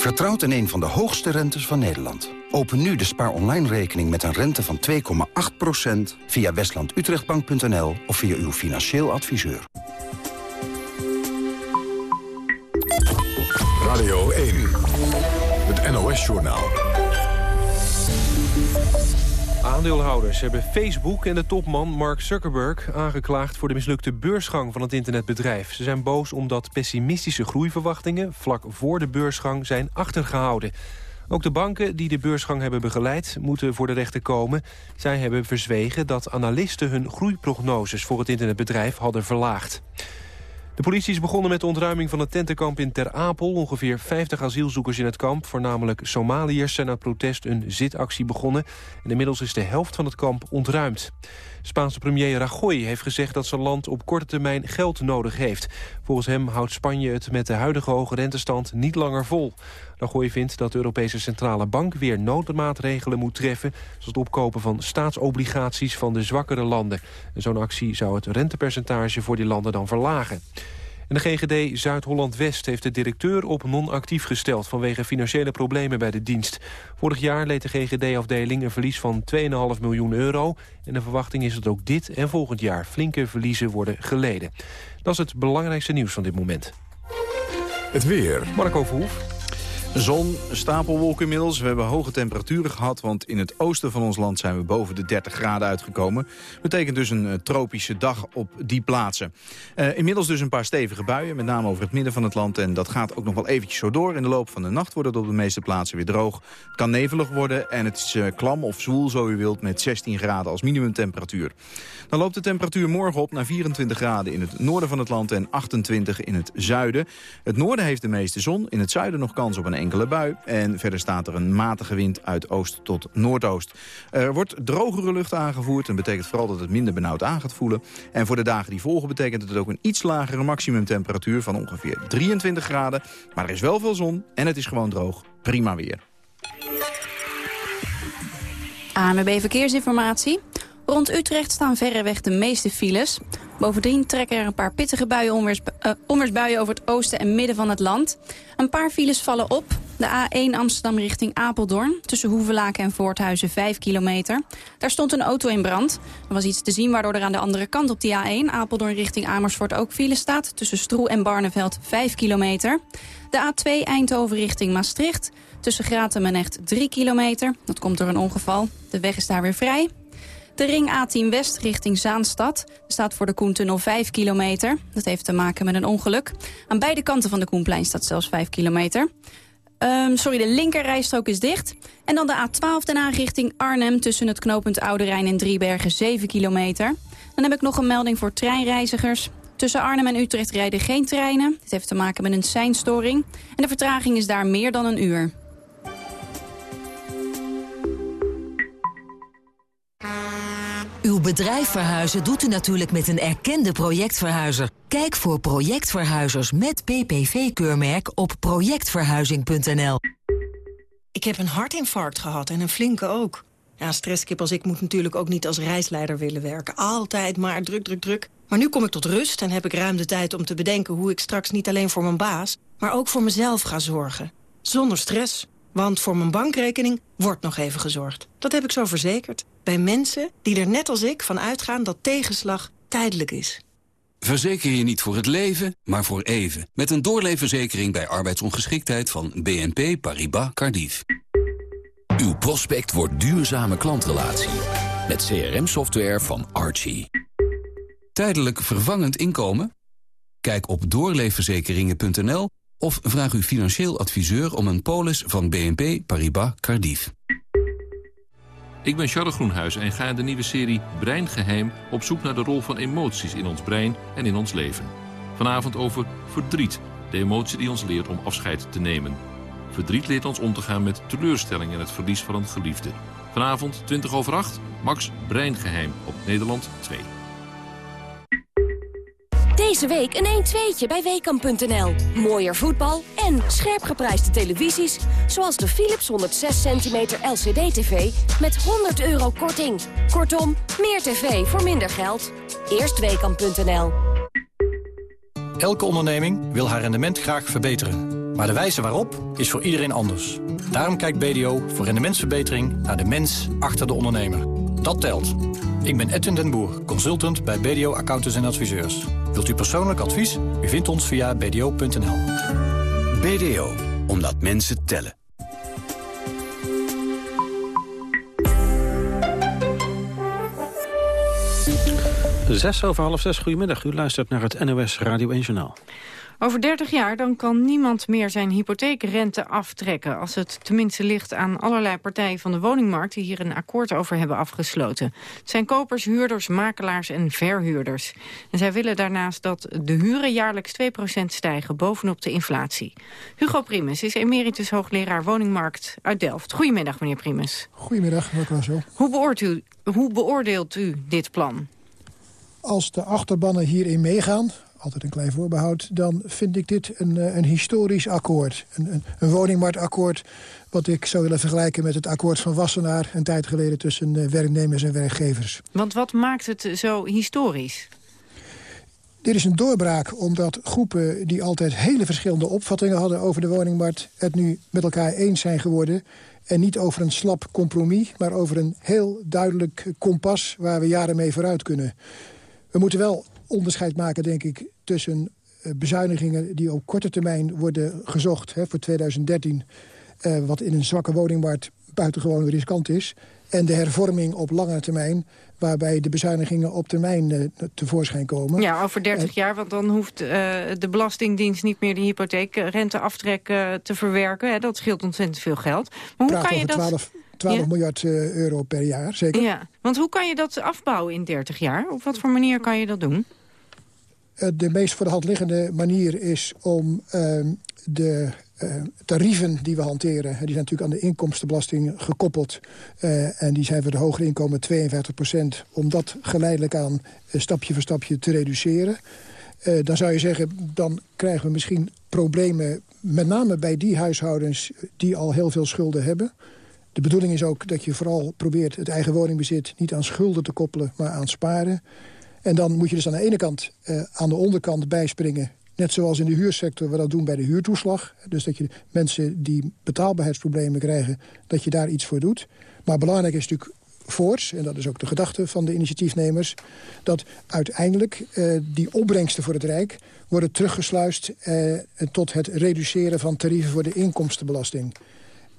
Vertrouwt in een van de hoogste rentes van Nederland. Open nu de spaar online rekening met een rente van 2,8% via westlandutrechtbank.nl of via uw financieel adviseur. Radio 1, het NOS-journaal. Aandeelhouders hebben Facebook en de topman Mark Zuckerberg aangeklaagd voor de mislukte beursgang van het internetbedrijf. Ze zijn boos omdat pessimistische groeiverwachtingen vlak voor de beursgang zijn achtergehouden. Ook de banken die de beursgang hebben begeleid moeten voor de rechter komen. Zij hebben verzwegen dat analisten hun groeiprognoses voor het internetbedrijf hadden verlaagd. De politie is begonnen met de ontruiming van het tentenkamp in Ter Apel. Ongeveer 50 asielzoekers in het kamp, voornamelijk Somaliërs... zijn uit protest een zitactie begonnen. En inmiddels is de helft van het kamp ontruimd. Spaanse premier Rajoy heeft gezegd dat zijn land op korte termijn geld nodig heeft. Volgens hem houdt Spanje het met de huidige hoge rentestand niet langer vol. Rajoy vindt dat de Europese Centrale Bank weer noodmaatregelen moet treffen... zoals het opkopen van staatsobligaties van de zwakkere landen. Zo'n actie zou het rentepercentage voor die landen dan verlagen. En de GGD Zuid-Holland-West heeft de directeur op non-actief gesteld... vanwege financiële problemen bij de dienst. Vorig jaar leed de GGD-afdeling een verlies van 2,5 miljoen euro. En de verwachting is dat ook dit en volgend jaar flinke verliezen worden geleden. Dat is het belangrijkste nieuws van dit moment. Het weer. Marco Verhoef. Zon, stapelwolken inmiddels. We hebben hoge temperaturen gehad, want in het oosten van ons land zijn we boven de 30 graden uitgekomen. Betekent dus een uh, tropische dag op die plaatsen. Uh, inmiddels dus een paar stevige buien, met name over het midden van het land. En dat gaat ook nog wel eventjes zo door. In de loop van de nacht wordt het op de meeste plaatsen weer droog. Het kan nevelig worden en het is uh, klam of zwoel, zo u wilt, met 16 graden als minimumtemperatuur. Dan loopt de temperatuur morgen op naar 24 graden in het noorden van het land en 28 in het zuiden. Het noorden heeft de meeste zon, in het zuiden nog kans op een enkele bui. En verder staat er een matige wind uit oost tot noordoost. Er wordt drogere lucht aangevoerd en betekent vooral dat het minder benauwd aan gaat voelen. En voor de dagen die volgen betekent het ook een iets lagere maximumtemperatuur van ongeveer 23 graden. Maar er is wel veel zon en het is gewoon droog. Prima weer. ANWB Verkeersinformatie. Rond Utrecht staan verreweg de meeste files. Bovendien trekken er een paar pittige buien onweers, uh, onweersbuien over het oosten en midden van het land. Een paar files vallen op. De A1 Amsterdam richting Apeldoorn. Tussen Hoevelaken en Voorthuizen 5 kilometer. Daar stond een auto in brand. Er was iets te zien waardoor er aan de andere kant op die A1... Apeldoorn richting Amersfoort ook file staat. Tussen Stroe en Barneveld 5 kilometer. De A2 Eindhoven richting Maastricht. Tussen Gratum en Echt 3 kilometer. Dat komt door een ongeval. De weg is daar weer vrij. De ring A10 West richting Zaanstad staat voor de Koentunnel 5 kilometer. Dat heeft te maken met een ongeluk. Aan beide kanten van de Koenplein staat zelfs 5 kilometer. Um, sorry, de linkerrijstrook is dicht. En dan de A12 daarna richting Arnhem... tussen het knooppunt Oude Rijn en Driebergen 7 kilometer. Dan heb ik nog een melding voor treinreizigers. Tussen Arnhem en Utrecht rijden geen treinen. Dit heeft te maken met een seinstoring. En de vertraging is daar meer dan een uur. Uw bedrijf verhuizen doet u natuurlijk met een erkende projectverhuizer. Kijk voor projectverhuizers met PPV-keurmerk op projectverhuizing.nl. Ik heb een hartinfarct gehad en een flinke ook. Ja, stresskip als ik moet natuurlijk ook niet als reisleider willen werken. Altijd maar druk, druk, druk. Maar nu kom ik tot rust en heb ik ruim de tijd om te bedenken... hoe ik straks niet alleen voor mijn baas, maar ook voor mezelf ga zorgen. Zonder stress. Want voor mijn bankrekening wordt nog even gezorgd. Dat heb ik zo verzekerd. Bij mensen die er net als ik van uitgaan dat tegenslag tijdelijk is. Verzeker je niet voor het leven, maar voor even. Met een doorleefverzekering bij arbeidsongeschiktheid van BNP Paribas Cardiff. Uw prospect wordt duurzame klantrelatie. Met CRM-software van Archie. Tijdelijk vervangend inkomen? Kijk op doorleefverzekeringen.nl of vraag uw financieel adviseur om een polis van BNP Paribas Cardiff. Ik ben Charles Groenhuis en ga in de nieuwe serie Breingeheim... op zoek naar de rol van emoties in ons brein en in ons leven. Vanavond over verdriet, de emotie die ons leert om afscheid te nemen. Verdriet leert ons om te gaan met teleurstelling en het verlies van een geliefde. Vanavond, 20 over 8, Max Breingeheim op Nederland 2. Deze week een 1-2'tje bij Weekamp.nl. Mooier voetbal en scherp geprijsde televisies... zoals de Philips 106 cm LCD-TV met 100 euro korting. Kortom, meer tv voor minder geld. Eerst Weekamp.nl. Elke onderneming wil haar rendement graag verbeteren. Maar de wijze waarop is voor iedereen anders. Daarom kijkt BDO voor rendementsverbetering naar de mens achter de ondernemer. Dat telt. Ik ben Edwin den Boer, consultant bij BDO Accountants en Adviseurs. Wilt u persoonlijk advies? U vindt ons via bdo.nl. BDO, omdat mensen tellen. Zes over half zes, goedemiddag. U luistert naar het NOS Radio 1 Journaal. Over 30 jaar dan kan niemand meer zijn hypotheekrente aftrekken... als het tenminste ligt aan allerlei partijen van de woningmarkt... die hier een akkoord over hebben afgesloten. Het zijn kopers, huurders, makelaars en verhuurders. En zij willen daarnaast dat de huren jaarlijks 2% stijgen... bovenop de inflatie. Hugo Primus is emeritus hoogleraar woningmarkt uit Delft. Goedemiddag, meneer Primus. Goedemiddag, mevrouw Zo. Hoe u, hoe beoordeelt u dit plan? Als de achterbannen hierin meegaan, altijd een klein voorbehoud... dan vind ik dit een, eh, een historisch akkoord. Een, een, een woningmarktakkoord wat ik zou willen vergelijken met het akkoord van Wassenaar... een tijd geleden tussen eh, werknemers en werkgevers. Want wat maakt het zo historisch? Dit is een doorbraak omdat groepen die altijd hele verschillende opvattingen hadden over de woningmarkt... het nu met elkaar eens zijn geworden. En niet over een slap compromis, maar over een heel duidelijk kompas... waar we jaren mee vooruit kunnen. We moeten wel onderscheid maken, denk ik, tussen uh, bezuinigingen... die op korte termijn worden gezocht hè, voor 2013... Uh, eh, wat in een zwakke woningmarkt buitengewoon riskant is... en de hervorming op lange termijn... waarbij de bezuinigingen op termijn uh, tevoorschijn komen. Ja, over 30 jaar, want dan hoeft de Belastingdienst... niet meer de hypotheekrenteaftrek te verwerken. Hè? Dat scheelt ontzettend veel geld. Maar hoe kan je dat... 12, 12 ja? miljard euro per jaar, zeker. Ja, want hoe kan je dat afbouwen in 30 jaar? Op wat voor manier kan je dat doen? Eh, de meest voor de hand liggende manier is om uh, de uh, tarieven die we hanteren... die zijn natuurlijk aan de inkomstenbelasting gekoppeld. Uh, en die zijn voor de hogere inkomen 52 procent... om dat geleidelijk aan stapje voor stapje te reduceren. dan zou je zeggen, dan krijgen we misschien problemen... met name bij die huishoudens die al heel veel schulden hebben... De bedoeling is ook dat je vooral probeert het eigen woningbezit... niet aan schulden te koppelen, maar aan sparen. En dan moet je dus aan de ene kant uh, aan de onderkant bijspringen... net zoals in de huursector we dat doen bij de huurtoeslag. Dus dat je mensen die betaalbaarheidsproblemen krijgen... dat je daar iets voor doet. Maar belangrijk is natuurlijk voorts, en dat is ook de gedachte van de initiatiefnemers... dat uiteindelijk uh, die opbrengsten voor het Rijk worden teruggesluist... Uh, tot het reduceren van tarieven voor de inkomstenbelasting.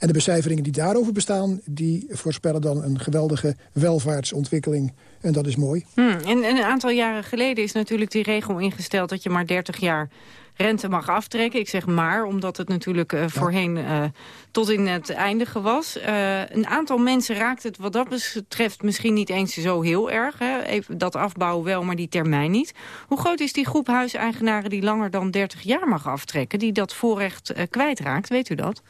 En de becijferingen die daarover bestaan... die voorspellen dan een geweldige welvaartsontwikkeling. En dat is mooi. Hmm, en, en een aantal jaren geleden is natuurlijk die regel ingesteld... dat je maar 30 jaar rente mag aftrekken. Ik zeg maar, omdat het natuurlijk uh, voorheen uh, tot in het eindige was. Uh, een aantal mensen raakt het wat dat betreft misschien niet eens zo heel erg. Hè? Even dat afbouwen wel, maar die termijn niet. Hoe groot is die groep huiseigenaren die langer dan 30 jaar mag aftrekken... die dat voorrecht kwijtraakt, weet u dat?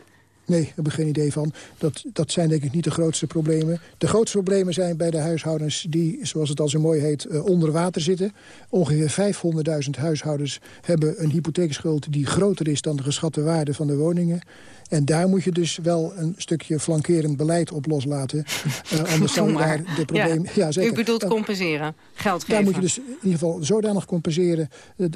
Nee, daar heb ik geen idee van. Dat, dat zijn denk ik niet de grootste problemen. De grootste problemen zijn bij de huishoudens die, zoals het al zo mooi heet, uh, onder water zitten. Ongeveer 500.000 huishoudens hebben een hypotheekschuld die groter is dan de geschatte waarde van de woningen. En daar moet je dus wel een stukje flankerend beleid op loslaten. Uh, <laughs> anders zou daar de probleem... Ja. ja zeker. U bedoelt compenseren, geld geven. Daar moet je dus in ieder geval zodanig compenseren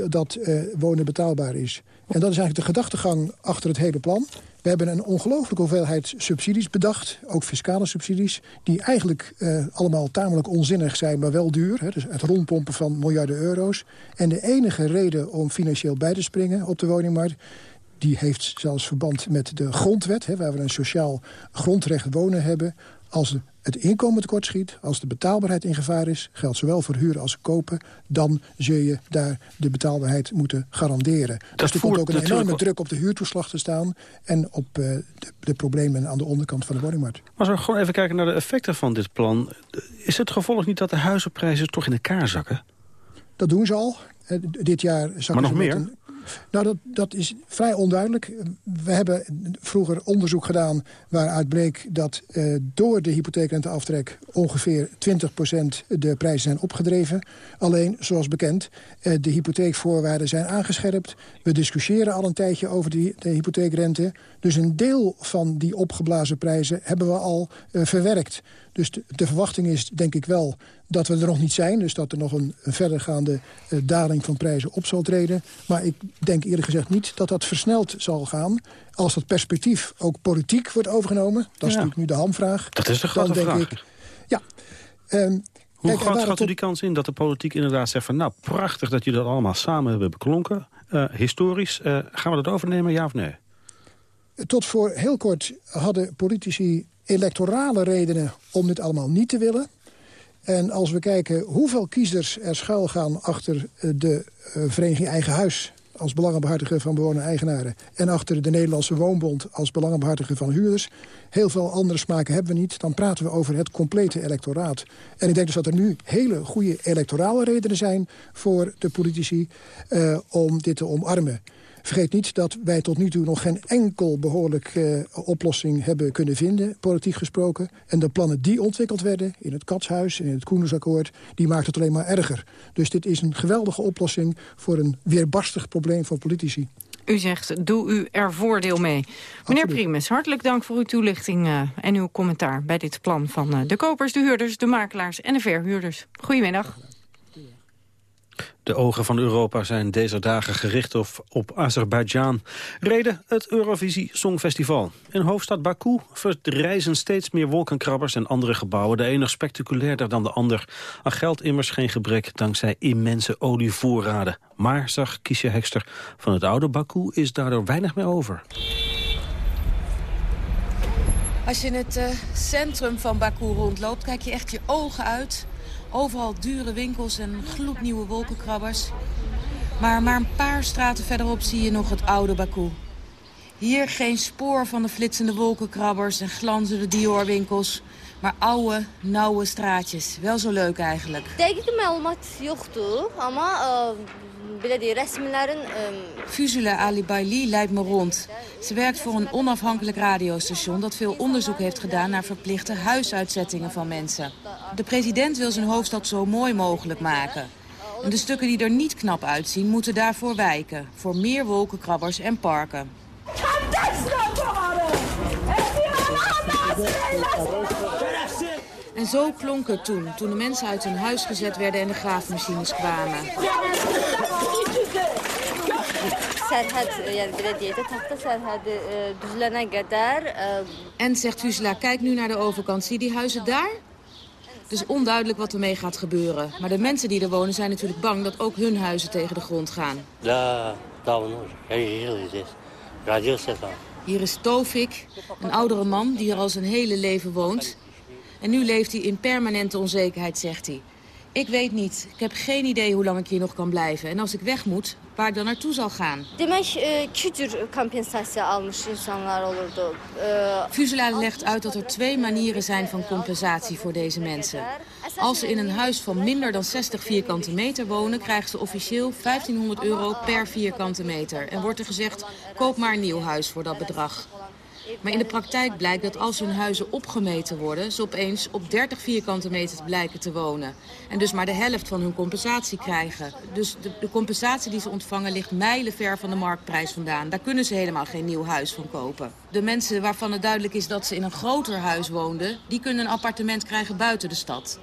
dat uh, wonen betaalbaar is. En dat is eigenlijk de gedachtegang achter het hele plan. We hebben een ongelooflijke hoeveelheid subsidies bedacht, ook fiscale subsidies... die eigenlijk allemaal tamelijk onzinnig zijn, maar wel duur. Hè, dus het rondpompen van miljarden euro's. En de enige reden om financieel bij te springen op de woningmarkt die heeft zelfs verband met de grondwet... Hè, waar we een sociaal grondrecht wonen hebben. Als het inkomen tekort schiet, als de betaalbaarheid in gevaar is... geldt zowel voor huren als kopen... dan zul je daar de betaalbaarheid moeten garanderen. Dat dus er komt ook een enorme druk op de huurtoeslag te staan... en op uh, de, de, problemen aan de onderkant van de woningmarkt. Maar als we gewoon even kijken naar de effecten van dit plan... is het gevolg niet dat de huizenprijzen toch in elkaar zakken? Dat doen ze al. Uh, dit jaar zakken maar nog ze meer? Nou, dat, dat is vrij onduidelijk. We hebben vroeger onderzoek gedaan waaruit bleek dat uh, door de hypotheekrenteaftrek ongeveer 20% de prijzen zijn opgedreven. Alleen, zoals bekend, uh, de hypotheekvoorwaarden zijn aangescherpt. We discussiëren al een tijdje over die, de hypotheekrente. Dus een deel van die opgeblazen prijzen hebben we al uh, verwerkt. Dus de, de, verwachting is, denk ik wel, dat we er nog niet zijn. Dus dat er nog een, een verdergaande uh, daling van prijzen op zal treden. Maar ik denk eerlijk gezegd niet dat dat versneld zal gaan. Als dat perspectief ook politiek wordt overgenomen... dat is ja. natuurlijk nu de hamvraag. Dat is de grote dan denk vraag. Ik, ja, um, Hoe kijk, groot schat u die kans in dat de politiek inderdaad zegt van... nou, prachtig dat jullie dat allemaal samen hebben beklonken. Uh, historisch, uh, gaan we dat overnemen, ja of nee? Tot voor heel kort hadden politici electorale redenen om dit allemaal niet te willen. En als we kijken hoeveel kiezers er schuilgaan achter de uh, vereniging Eigen Huis als belangenbehartiger van bewoner-eigenaren... en achter de Nederlandse Woonbond als belangenbehartiger van huurders... heel veel andere smaken hebben we niet. Dan praten we over het complete electoraat. En ik denk dus dat er nu hele goede electorale redenen zijn... voor de politici uh, om dit te omarmen. Vergeet niet dat wij tot nu toe nog geen enkel behoorlijke uh, oplossing hebben kunnen vinden, politiek gesproken. En de plannen die ontwikkeld werden in het Katshuis en in het Koendersakkoord, die maakt het alleen maar erger. Dus dit is een geweldige oplossing voor een weerbarstig probleem voor politici. U zegt, doe u er voordeel mee. Meneer. Primus, hartelijk dank voor uw toelichting uh, en uw commentaar bij dit plan van uh, de kopers, de huurders, de makelaars en de verhuurders. Goedemiddag. De ogen van Europa zijn deze dagen gericht op, op Azerbeidzjan. Reden het Eurovisie Songfestival. In hoofdstad Baku verrijzen steeds meer wolkenkrabbers en andere gebouwen. De ene spectaculairder dan de ander. Aan geld immers geen gebrek dankzij immense olievoorraden. Maar, zag Kiesje Hekster, van het oude Baku is daardoor weinig meer over. Als je in het uh, centrum van Baku rondloopt, kijk je echt je ogen uit Overal dure winkels en gloednieuwe wolkenkrabbers. Maar maar een paar straten verderop zie je nog het oude Baku. Hier geen spoor van de flitsende wolkenkrabbers en glanzende Dior-winkels. Maar oude, nauwe straatjes. Wel zo leuk eigenlijk. Fuzula Ali Baili leidt me rond. Ze werkt voor een onafhankelijk radiostation dat veel onderzoek heeft gedaan naar verplichte huisuitzettingen van mensen. De president wil zijn hoofdstad zo mooi mogelijk maken. En de stukken die er niet knap uitzien moeten daarvoor wijken. Voor meer wolkenkrabbers en parken. En zo klonk het toen, toen de mensen uit hun huis gezet werden en de graafmachines kwamen. En zegt Fusla, kijk nu naar de overkant, zie die huizen daar? Het is onduidelijk wat ermee gaat gebeuren. Maar de mensen die er wonen zijn natuurlijk bang dat ook hun huizen tegen de grond gaan. Hier is Tovik, een oudere man die er al zijn hele leven woont. En nu leeft hij in permanente onzekerheid, zegt hij. Ik weet niet. Ik heb geen idee hoe lang ik hier nog kan blijven. En als ik weg moet, waar ik dan naartoe zal gaan. Demek e, iki tür kompensatie almış insanlar olurdu. E, Fusela legt uit dat er twee manieren zijn van compensatie voor deze mensen. Als ze in een huis van minder dan 60 vierkante meter wonen... krijgen ze officieel 1500 euro per vierkante meter. En wordt er gezegd, koop maar een nieuw huis voor dat bedrag. Maar in de praktijk blijkt dat als hun huizen opgemeten worden... ze opeens op 30 vierkante meter blijken te wonen. En dus maar de helft van hun compensatie krijgen. Dus de, de compensatie die ze ontvangen ligt mijlenver van de marktprijs vandaan. Daar kunnen ze helemaal geen nieuw huis van kopen. De mensen waarvan het duidelijk is dat ze in een groter huis woonden... die kunnen een appartement krijgen buiten de stad.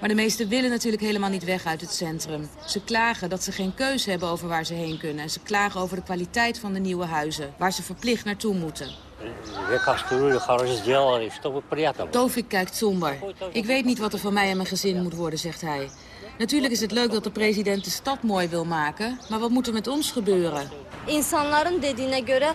Maar de meesten willen natuurlijk helemaal niet weg uit het centrum. Ze klagen dat ze geen keuze hebben over waar ze heen kunnen. En ze klagen over de kwaliteit van de nieuwe huizen, waar ze verplicht naartoe moeten. Tovik kijkt somber. Ik weet niet wat er van mij en mijn gezin moet worden, zegt hij. Natuurlijk is het leuk dat de president de stad mooi wil maken, maar wat moet er met ons gebeuren? İnsanların dediğine göre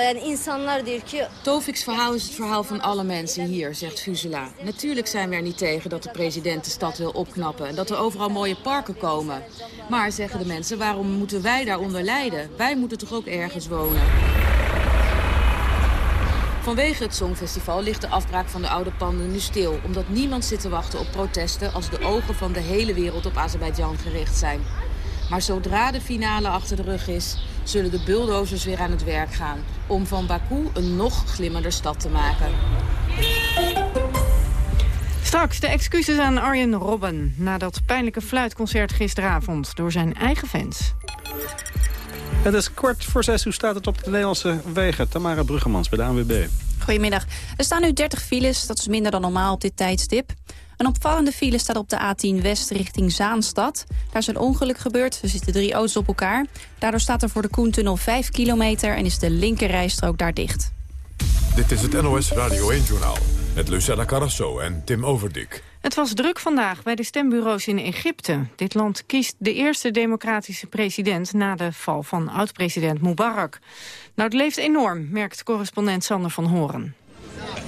yani insanlar diyor ki Tovik's verhaal is het verhaal van alle mensen hier, zegt Fusela. Natuurlijk zijn we er niet tegen dat de president de stad wil opknappen... en dat er overal mooie parken komen. Maar, zeggen de mensen, waarom moeten wij daaronder lijden? Wij moeten toch ook ergens wonen? Vanwege het Songfestival ligt de afbraak van de oude panden nu stil... omdat niemand zit te wachten op protesten... als de ogen van de hele wereld op Azerbeidzjan gericht zijn. Maar zodra de finale achter de rug is... zullen de bulldozers weer aan het werk gaan... om van Baku een nog glimmender stad te maken. Straks de excuses aan Arjen Robben... na dat pijnlijke fluitconcert gisteravond door zijn eigen fans. Het is kwart voor zes. Hoe staat het op de Nederlandse wegen? Tamara Bruggemans bij de ANWB. Goedemiddag. Er staan nu 30 files, dat is minder dan normaal op dit tijdstip. Een opvallende file staat op de A10 West richting Zaanstad. Daar is een ongeluk gebeurd, er zitten drie auto's op elkaar. Daardoor staat er voor de Koentunnel 5 kilometer en is de linkerrijstrook daar dicht. Dit is het NOS Radio 1-journaal met Lucella Carrasso en Tim Overdik. Het was druk vandaag bij de stembureaus in Egypte. Dit land kiest de eerste democratische president na de val van oud-president Mubarak. Nou, het leeft enorm, merkt correspondent Sander van Horen.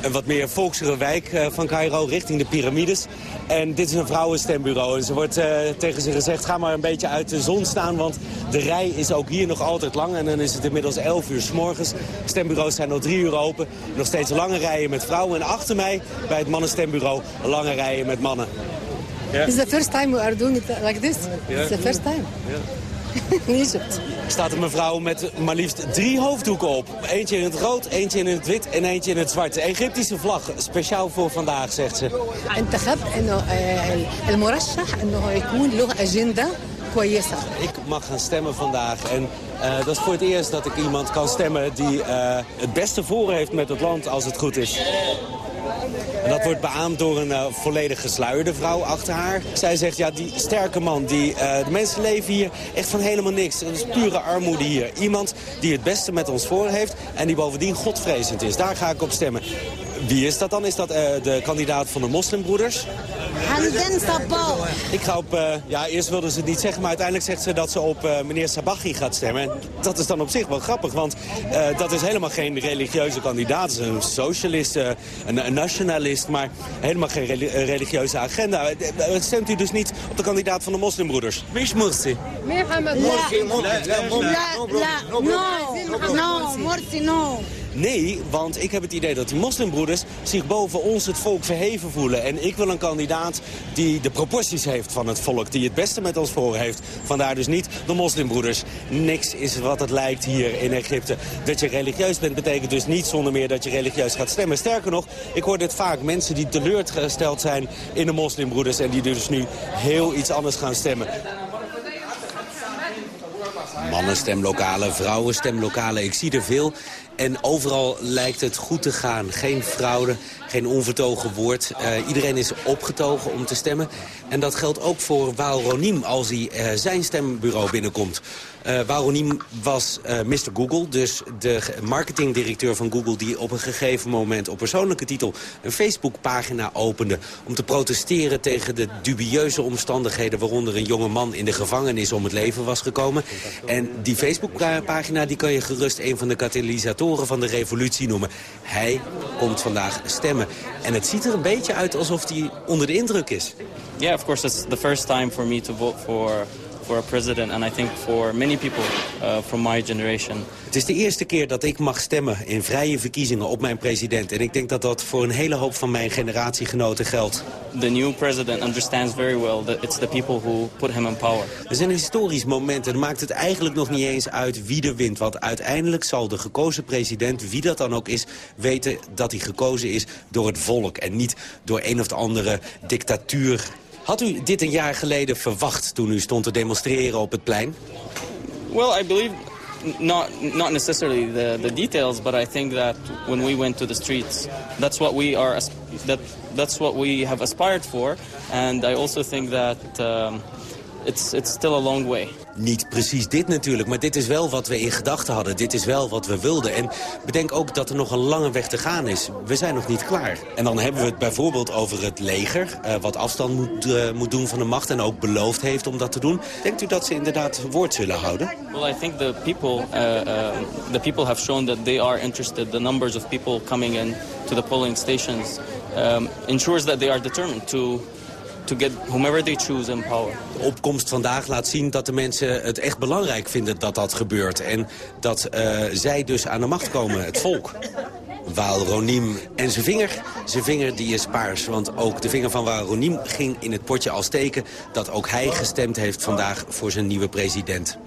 Een wat meer volksere wijk eh, van Cairo richting de piramides. En dit is een vrouwenstembureau. En ze wordt uh, tegen ze gezegd, ga maar een beetje uit de zon staan. Want de rij is ook hier nog altijd lang. En dan is het inmiddels 11 uur s morgens. Stembureaus zijn nog drie uur open. Nog steeds lange rijen met vrouwen. En achter mij, bij het mannenstembureau, lange rijen met mannen. Yeah. Is the first time we are doing it like this. Yeah. It's the first time. Yeah. Er staat een mevrouw met maar liefst drie hoofddoeken op. Eentje in het rood, eentje in het wit en eentje in het zwart. De Egyptische vlag, speciaal voor vandaag, zegt ze. Ik mag gaan stemmen vandaag en uh, dat is voor het eerst dat ik iemand kan stemmen die uh, het beste voor heeft met het land als het goed is. En dat wordt beaamd door een uh, volledig gesluierde vrouw achter haar. Zij zegt, ja, die sterke man, die, uh, de mensen leven hier echt van helemaal niks. Het is pure armoede hier. Iemand die het beste met ons voor heeft en die bovendien godvrezend is. Daar ga ik op stemmen. Wie is dat dan? Is dat uh, de kandidaat van de moslimbroeders? Hamden Sabah. Ik ga op, uh, ja, eerst wilden ze het niet zeggen, maar uiteindelijk zegt ze dat ze op uh, meneer Sabahi gaat stemmen. En dat is dan op zich wel grappig, want uh, dat is helemaal geen religieuze kandidaat. Het is een socialist, een, een, nationalist, maar helemaal geen religieuze agenda. Stemt u dus niet op de kandidaat van de moslimbroeders? Wie is Morsi? Mohammed Morsi. No, no, Morsi, no. Nee, want ik heb het idee dat die moslimbroeders zich boven ons het volk verheven voelen. En ik wil een kandidaat die de proporties heeft van het volk, die het beste met ons voor heeft. Vandaar dus niet de moslimbroeders. Niks is wat het lijkt hier in Egypte. Dat je religieus bent betekent dus niet zonder meer dat je religieus gaat stemmen. Sterker nog, ik hoor dit vaak. Mensen die teleurgesteld zijn in de moslimbroeders en die dus nu heel iets anders gaan stemmen. Mannenstemlokalen, vrouwenstemlokalen, ik zie er veel. En overal lijkt het goed te gaan. Geen fraude, geen onvertogen woord. Uh, iedereen is opgetogen om te stemmen. En dat geldt ook voor Waal Ronim als hij uh, zijn stembureau binnenkomt. Uh, was Mr. Google, dus de marketingdirecteur van Google... die op een gegeven moment op persoonlijke titel een Facebookpagina opende... om te protesteren tegen de dubieuze omstandigheden... waaronder een jonge man in de gevangenis om het leven was gekomen. En die Facebookpagina die kan je gerust een van de katalysatoren van de revolutie noemen. Hij komt vandaag stemmen. En het ziet er een beetje uit alsof hij onder de indruk is. Yeah, of course, it's the first time for me to vote for for a president and I think for many people uh, from my generation. Het is de eerste keer dat ik mag stemmen in vrije verkiezingen op mijn president. En ik denk dat dat voor een hele hoop van mijn generatiegenoten geldt. The new president understands very well that it's the people who put him in power. Het is een historisch moment en maakt het eigenlijk nog niet eens uit wie er wint. Want uiteindelijk zal de gekozen president, wie dat dan ook is, weten dat hij gekozen is door het volk. En niet door een of andere dictatuur had u dit een jaar geleden verwacht toen u stond te demonstreren op het plein? Well, I believe not not necessarily the the details, but I think that when we went to the streets, that's what we are that that's what we have aspired for, and I also think that um, it's it's still a long way niet precies dit natuurlijk, maar dit is wel wat we in gedachten hadden. Dit is wel wat we wilden. En bedenk ook dat er nog een lange weg te gaan is. We zijn nog niet klaar. En dan hebben we het bijvoorbeeld over het leger... Uh, wat afstand moet, uh, moet doen van de macht en ook beloofd heeft om dat te doen. Denkt u dat ze inderdaad woord zullen houden? Well, I think the people, uh, the people have shown that they are interested. The numbers of people coming in to the polling stations um, ensures that they are determined to to get whomever they choose in power. De opkomst vandaag laat zien dat de mensen het echt belangrijk vinden dat dat gebeurt. En dat uh, zij dus aan de macht komen, het volk. Waal Ronim en zijn vinger. Zijn vinger die is paars, want ook de vinger van Waal Ronim ging in het potje als teken... dat ook hij gestemd heeft vandaag voor zijn nieuwe president.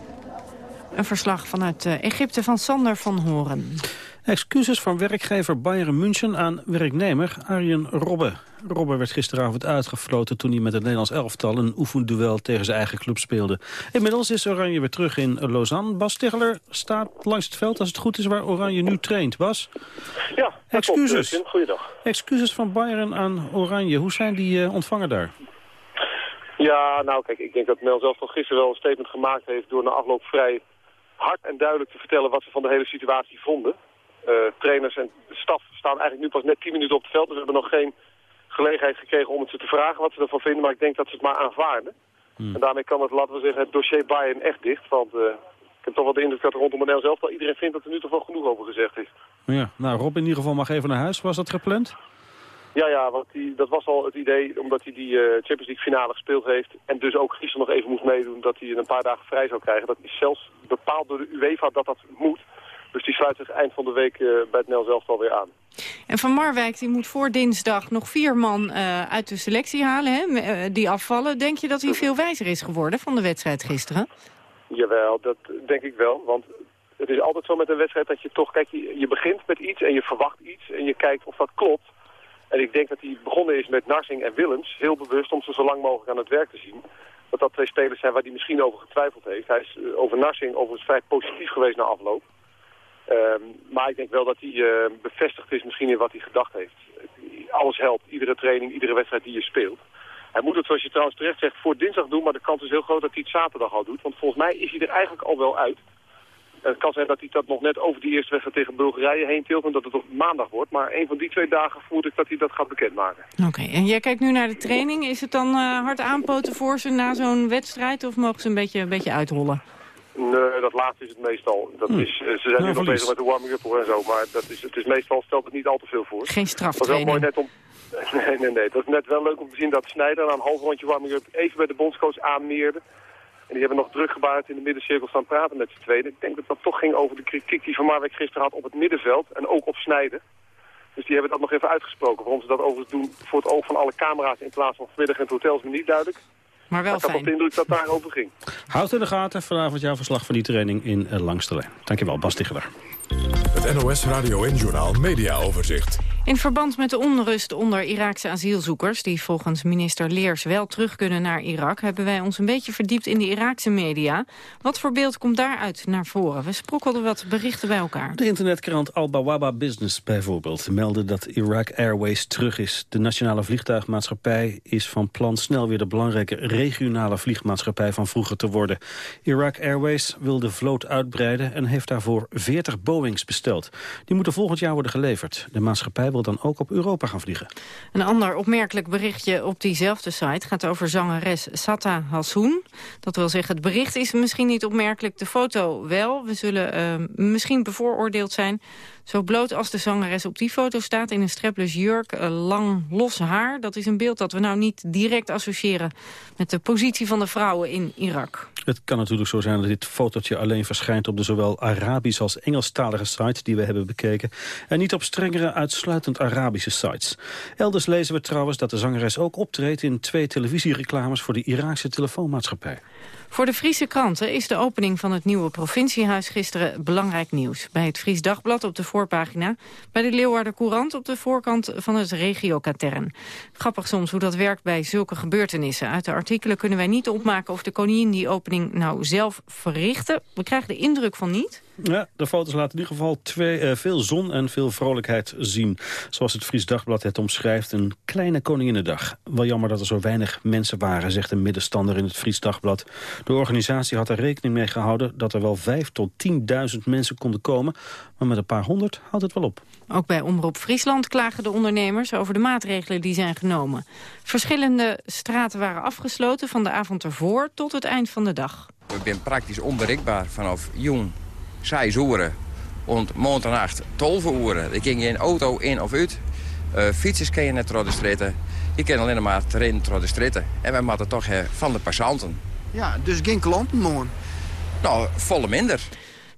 Een verslag vanuit uh, Egypte van Sander van Horen. Excuses van werkgever Bayern München aan werknemer Arjen Robbe. Robbe werd gisteravond uitgefloten toen hij met het Nederlands elftal... een oefenduel tegen zijn eigen club speelde. Inmiddels is Oranje weer terug in Lausanne. Bas Stigler staat langs het veld, als het goed is, waar Oranje nu traint. Bas? Ja, Excuses. Klopt, Goeiedag. Excuses van Bayern aan Oranje. Hoe zijn die uh, ontvangen daar? Ja, nou kijk, ik denk dat Mel zelf al gisteren wel een statement gemaakt heeft... door na afloop vrij hard en duidelijk te vertellen wat ze van de hele situatie vonden. Uh, trainers en staf staan eigenlijk nu pas net 10 minuten op het veld. Dus we hebben nog geen gelegenheid gekregen om het ze te vragen wat ze ervan vinden. Maar ik denk dat ze het maar aanvaarden. Hmm. En daarmee kan het, laten we zeggen, het dossier Bayern echt dicht. Want uh, ik heb toch wel de indruk dat rondom NL zelf al iedereen vindt dat er nu toch wel genoeg over gezegd is. Ja, nou Rob in ieder geval mag even naar huis. Was dat gepland? Ja, ja, want die, dat was al het idee, omdat hij die uh, Champions League finale gespeeld heeft... en dus ook gisteren nog even moest meedoen dat hij een paar dagen vrij zou krijgen. Dat is zelfs bepaald door de UEFA dat dat moet. Dus die sluit zich eind van de week uh, bij het NEL zelf alweer aan. En Van Marwijk die moet voor dinsdag nog vier man uh, uit de selectie halen, hè, uh, die afvallen. Denk je dat hij veel wijzer is geworden van de wedstrijd gisteren? Jawel, dat denk ik wel. Want het is altijd zo met een wedstrijd dat je toch, kijk, je, je begint met iets en je verwacht iets en je kijkt of dat klopt. En ik denk dat hij begonnen is met Narsing en Willems, heel bewust om ze zo lang mogelijk aan het werk te zien. Dat dat twee spelers zijn waar hij misschien over getwijfeld heeft. Hij is over Narsing overigens vrij positief geweest na afloop. Um, maar ik denk wel dat hij uh, bevestigd is misschien in wat hij gedacht heeft. Alles helpt, iedere training, iedere wedstrijd die je speelt. Hij moet het, zoals je trouwens terecht zegt, voor dinsdag doen, maar de kans is heel groot dat hij het zaterdag al doet. Want volgens mij is hij er eigenlijk al wel uit. Het kan zijn dat hij dat nog net over die eerste wedstrijd tegen Bulgarije heen tilt en dat het op maandag wordt. Maar een van die twee dagen voel ik dat hij dat gaat bekendmaken. Oké, en jij kijkt nu naar de training. Is het dan uh, hard aanpoten voor ze na zo'n wedstrijd of mogen ze een beetje, een beetje uithollen? Nee, dat laatste is het meestal. Dat hm. is, ze zijn nu nog bezig met de warming-up en zo, maar dat is, het is meestal stelt het niet al te veel voor. Geen straftraining. Dat is wel mooi net om... <laughs> Nee, nee, nee. Dat is net wel leuk om te zien dat Snijder na een half rondje warming-up even bij de bondscoach aanmeerde. En die hebben nog druk gebaard in de middencirkel staan praten met z'n tweeën. Ik denk dat dat toch ging over de kritiek die Van Marwijk gisteren had op het middenveld en ook op Snijder. Dus die hebben dat nog even uitgesproken. Waarom ze dat overigens doen voor het oog van alle camera's in plaats van vanmiddag in het hotel is me niet duidelijk. Maar wel ik fijn. had de indruk dat daarover ging. Houd in de gaten. Vanavond jouw verslag van die training in uh, Langste Lijn. Dankjewel, Bas Ticheler. Het NOS Radio en Journaal Media Overzicht. In verband met de onrust onder Iraakse asielzoekers... die volgens minister Leers wel terug kunnen naar Irak... hebben wij ons een beetje verdiept in de Iraakse media. Wat voor beeld komt daaruit naar voren? We sprokkelden wat berichten bij elkaar. De internetkrant Al Bawaba Business bijvoorbeeld meldde dat Iraq Airways terug is. De nationale vliegtuigmaatschappij is van plan snel weer de belangrijke regionale vliegmaatschappij van vroeger te worden. Iraq Airways wil de vloot uitbreiden en heeft daarvoor 40 Boeings besteld. Die moeten volgend jaar worden geleverd. De maatschappij wil dan ook op Europa gaan vliegen. Een ander opmerkelijk berichtje op diezelfde site gaat over zangeres Sata Hassoun. Dat wil zeggen, het bericht is misschien niet opmerkelijk, de foto wel. We zullen uh, misschien bevooroordeeld zijn. Zo bloot als de zangeres op die foto staat in een strapless jurk, uh, lang los haar. Dat is een beeld dat we nou niet direct associëren met de positie van de vrouwen in Irak. Het kan natuurlijk zo zijn dat dit fotootje alleen verschijnt op de zowel Arabisch als Engelstalige sites die we hebben bekeken. En niet op strengere uitsluitend Arabische sites. Elders lezen we trouwens dat de zangeres ook optreedt in twee televisiereclames voor de Iraakse telefoonmaatschappij. Voor de Friese kranten is de opening van het nieuwe provinciehuis gisteren belangrijk nieuws. Bij het Fries Dagblad op de voorpagina, bij de Leeuwarder Courant op de voorkant van het regiokatern. Grappig soms hoe dat werkt bij zulke gebeurtenissen. Uit de artikelen kunnen wij niet opmaken of de koningin die opening nou zelf verrichtte. We krijgen de indruk van niet. Ja, de foto's laten in ieder geval twee, uh, veel zon en veel vrolijkheid zien. Zoals het Fries Dagblad het omschrijft, een kleine Koninginnedag. Wel jammer dat er zo weinig mensen waren, zegt een middenstander in het Fries Dagblad. De organisatie had er rekening mee gehouden dat er wel 5 tot 10.000 mensen konden komen. Maar met een paar honderd houdt het wel op. Ook bij Omroep Friesland klagen de ondernemers over de maatregelen die zijn genomen. Verschillende straten waren afgesloten van de avond ervoor tot het eind van de dag. We zijn praktisch onbereikbaar vanaf jong, zes uur, en maandag 12 uur. Ik ging geen auto in of uit. Uh, fietsers kun je net door de straten. Ik ken alleen maar erin door de straten. En wij moeten toch uh, van de passanten. Ja, dus geen klanten morgen? Nou, volle minder.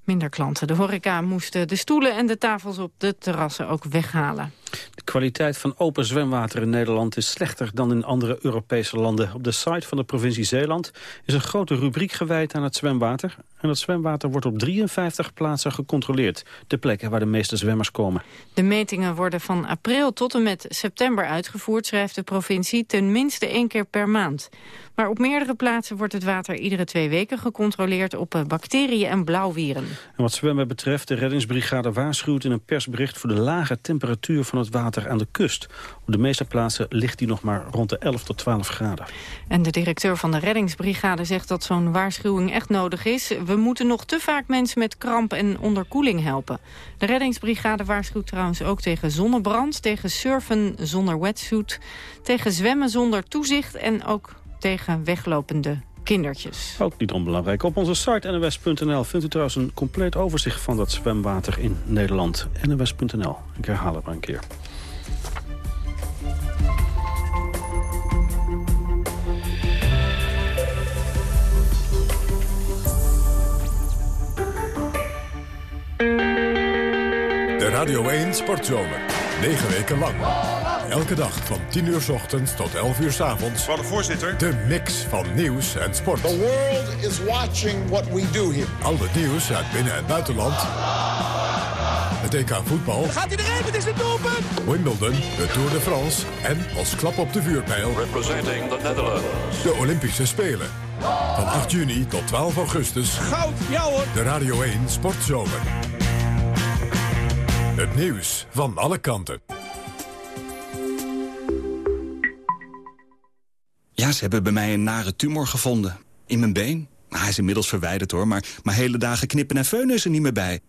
Minder klanten. De horeca moesten de stoelen en de tafels op de terrassen ook weghalen. De kwaliteit van open zwemwater in Nederland is slechter dan in andere Europese landen. Op de site van de provincie Zeeland is een grote rubriek gewijd aan het zwemwater. En dat zwemwater wordt op 53 plaatsen gecontroleerd. De plekken waar de meeste zwemmers komen. De metingen worden van april tot en met september uitgevoerd, schrijft de provincie, ten minste één keer per maand. Maar op meerdere plaatsen wordt het water iedere twee weken gecontroleerd op bacteriën en blauwwieren. En wat zwemmen betreft, de reddingsbrigade waarschuwt in een persbericht voor de lage temperatuur van het water aan de kust. Op de meeste plaatsen ligt die nog maar rond de 11 tot 12 graden. En de directeur van de reddingsbrigade zegt dat zo'n waarschuwing echt nodig is. We moeten nog te vaak mensen met kramp en onderkoeling helpen. De reddingsbrigade waarschuwt trouwens ook tegen zonnebrand, tegen surfen zonder wetsuit, tegen zwemmen zonder toezicht en ook tegen weglopende kindertjes. Ook niet onbelangrijk. Op onze site nws.nl vindt u trouwens een compleet overzicht van dat zwemwater in Nederland. nws.nl. Ik herhaal het maar een keer. De Radio 1 Sportzomer. 9 weken lang. Elke dag van 10 uur s ochtends tot 11 uur s avonds. Van de voorzitter. De mix van nieuws en sport. The world is watching what we do here. Al het nieuws uit binnen- en buitenland. Het EK voetbal. Gaat hij erin? Het is een doelpunt! Wimbledon, de Tour de France en als klap op de vuurpijl... Representing the Netherlands. De Olympische Spelen. Van 8 juni tot 12 augustus. Goud, ja hoor. De Radio 1 Sportzomer. Het nieuws van alle kanten. Ja, ze hebben bij mij een nare tumor gevonden. In mijn been. Nou, hij is inmiddels verwijderd hoor, maar, maar hele dagen knippen en feunen is er niet meer bij.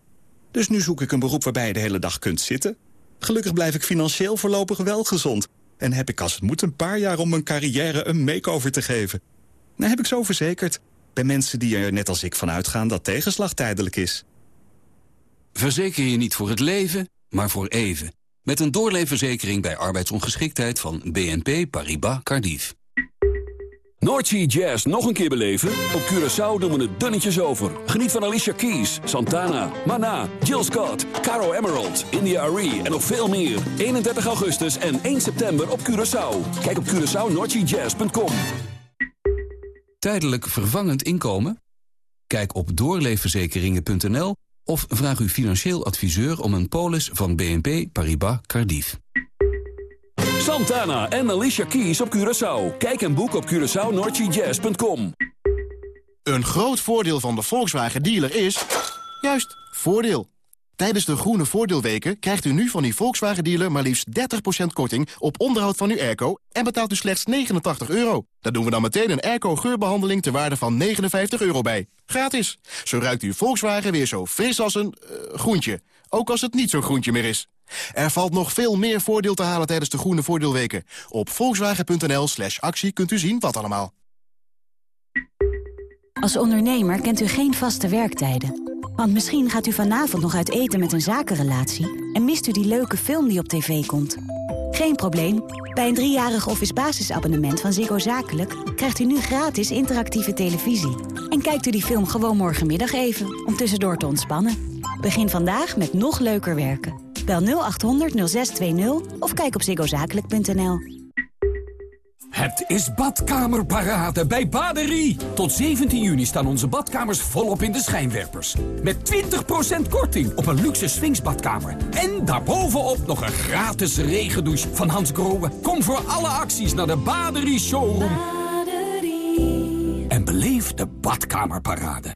Dus nu zoek ik een beroep waarbij je de hele dag kunt zitten. Gelukkig blijf ik financieel voorlopig wel gezond. En heb ik als het moet een paar jaar om mijn carrière een makeover te geven. Nou heb ik zo verzekerd. Bij mensen die er net als ik van uitgaan dat tegenslag tijdelijk is. Verzeker je niet voor het leven, maar voor even. Met een doorleefverzekering bij arbeidsongeschiktheid van BNP Paribas Cardiff. Noordsea Jazz nog een keer beleven? Op Curaçao doen we het dunnetjes over. Geniet van Alicia Keys, Santana, Mana, Jill Scott, Caro Emerald, India Arie en nog veel meer. 31 augustus en 1 september op Curaçao. Kijk op CuraçaoNoordseaJazz.com. Tijdelijk vervangend inkomen? Kijk op doorleefverzekeringen.nl of vraag uw financieel adviseur om een polis van BNP Paribas Cardiff. Santana en Alicia Keys op Curaçao. Kijk en boek op CuraçaoNordGJazz.com. Een groot voordeel van de Volkswagen dealer is... juist, voordeel. Tijdens de groene voordeelweken krijgt u nu van die Volkswagen dealer... maar liefst 30% korting op onderhoud van uw airco... en betaalt u slechts 89 euro. Daar doen we dan meteen een airco-geurbehandeling... ter waarde van 59 euro bij. Gratis. Zo ruikt uw Volkswagen weer zo fris als een uh, groentje. Ook als het niet zo'n groentje meer is. Er valt nog veel meer voordeel te halen tijdens de groene voordeelweken. Op volkswagen.nl slash actie kunt u zien wat allemaal. Als ondernemer kent u geen vaste werktijden. Want misschien gaat u vanavond nog uit eten met een zakenrelatie... en mist u die leuke film die op tv komt. Geen probleem. Bij een driejarig office basisabonnement van Ziggo Zakelijk... krijgt u nu gratis interactieve televisie. En kijkt u die film gewoon morgenmiddag even, om tussendoor te ontspannen. Begin vandaag met nog leuker werken. Bel 0800 0620 of kijk op ziggozakelijk.nl. Het is badkamerparade bij Baderie. Tot 17 juni staan onze badkamers volop in de schijnwerpers. Met 20% korting op een luxe swingsbadkamer. En daarbovenop nog een gratis regendouche van Hans Grohe. Kom voor alle acties naar de Baderie Showroom. Baderie. En beleef de badkamerparade.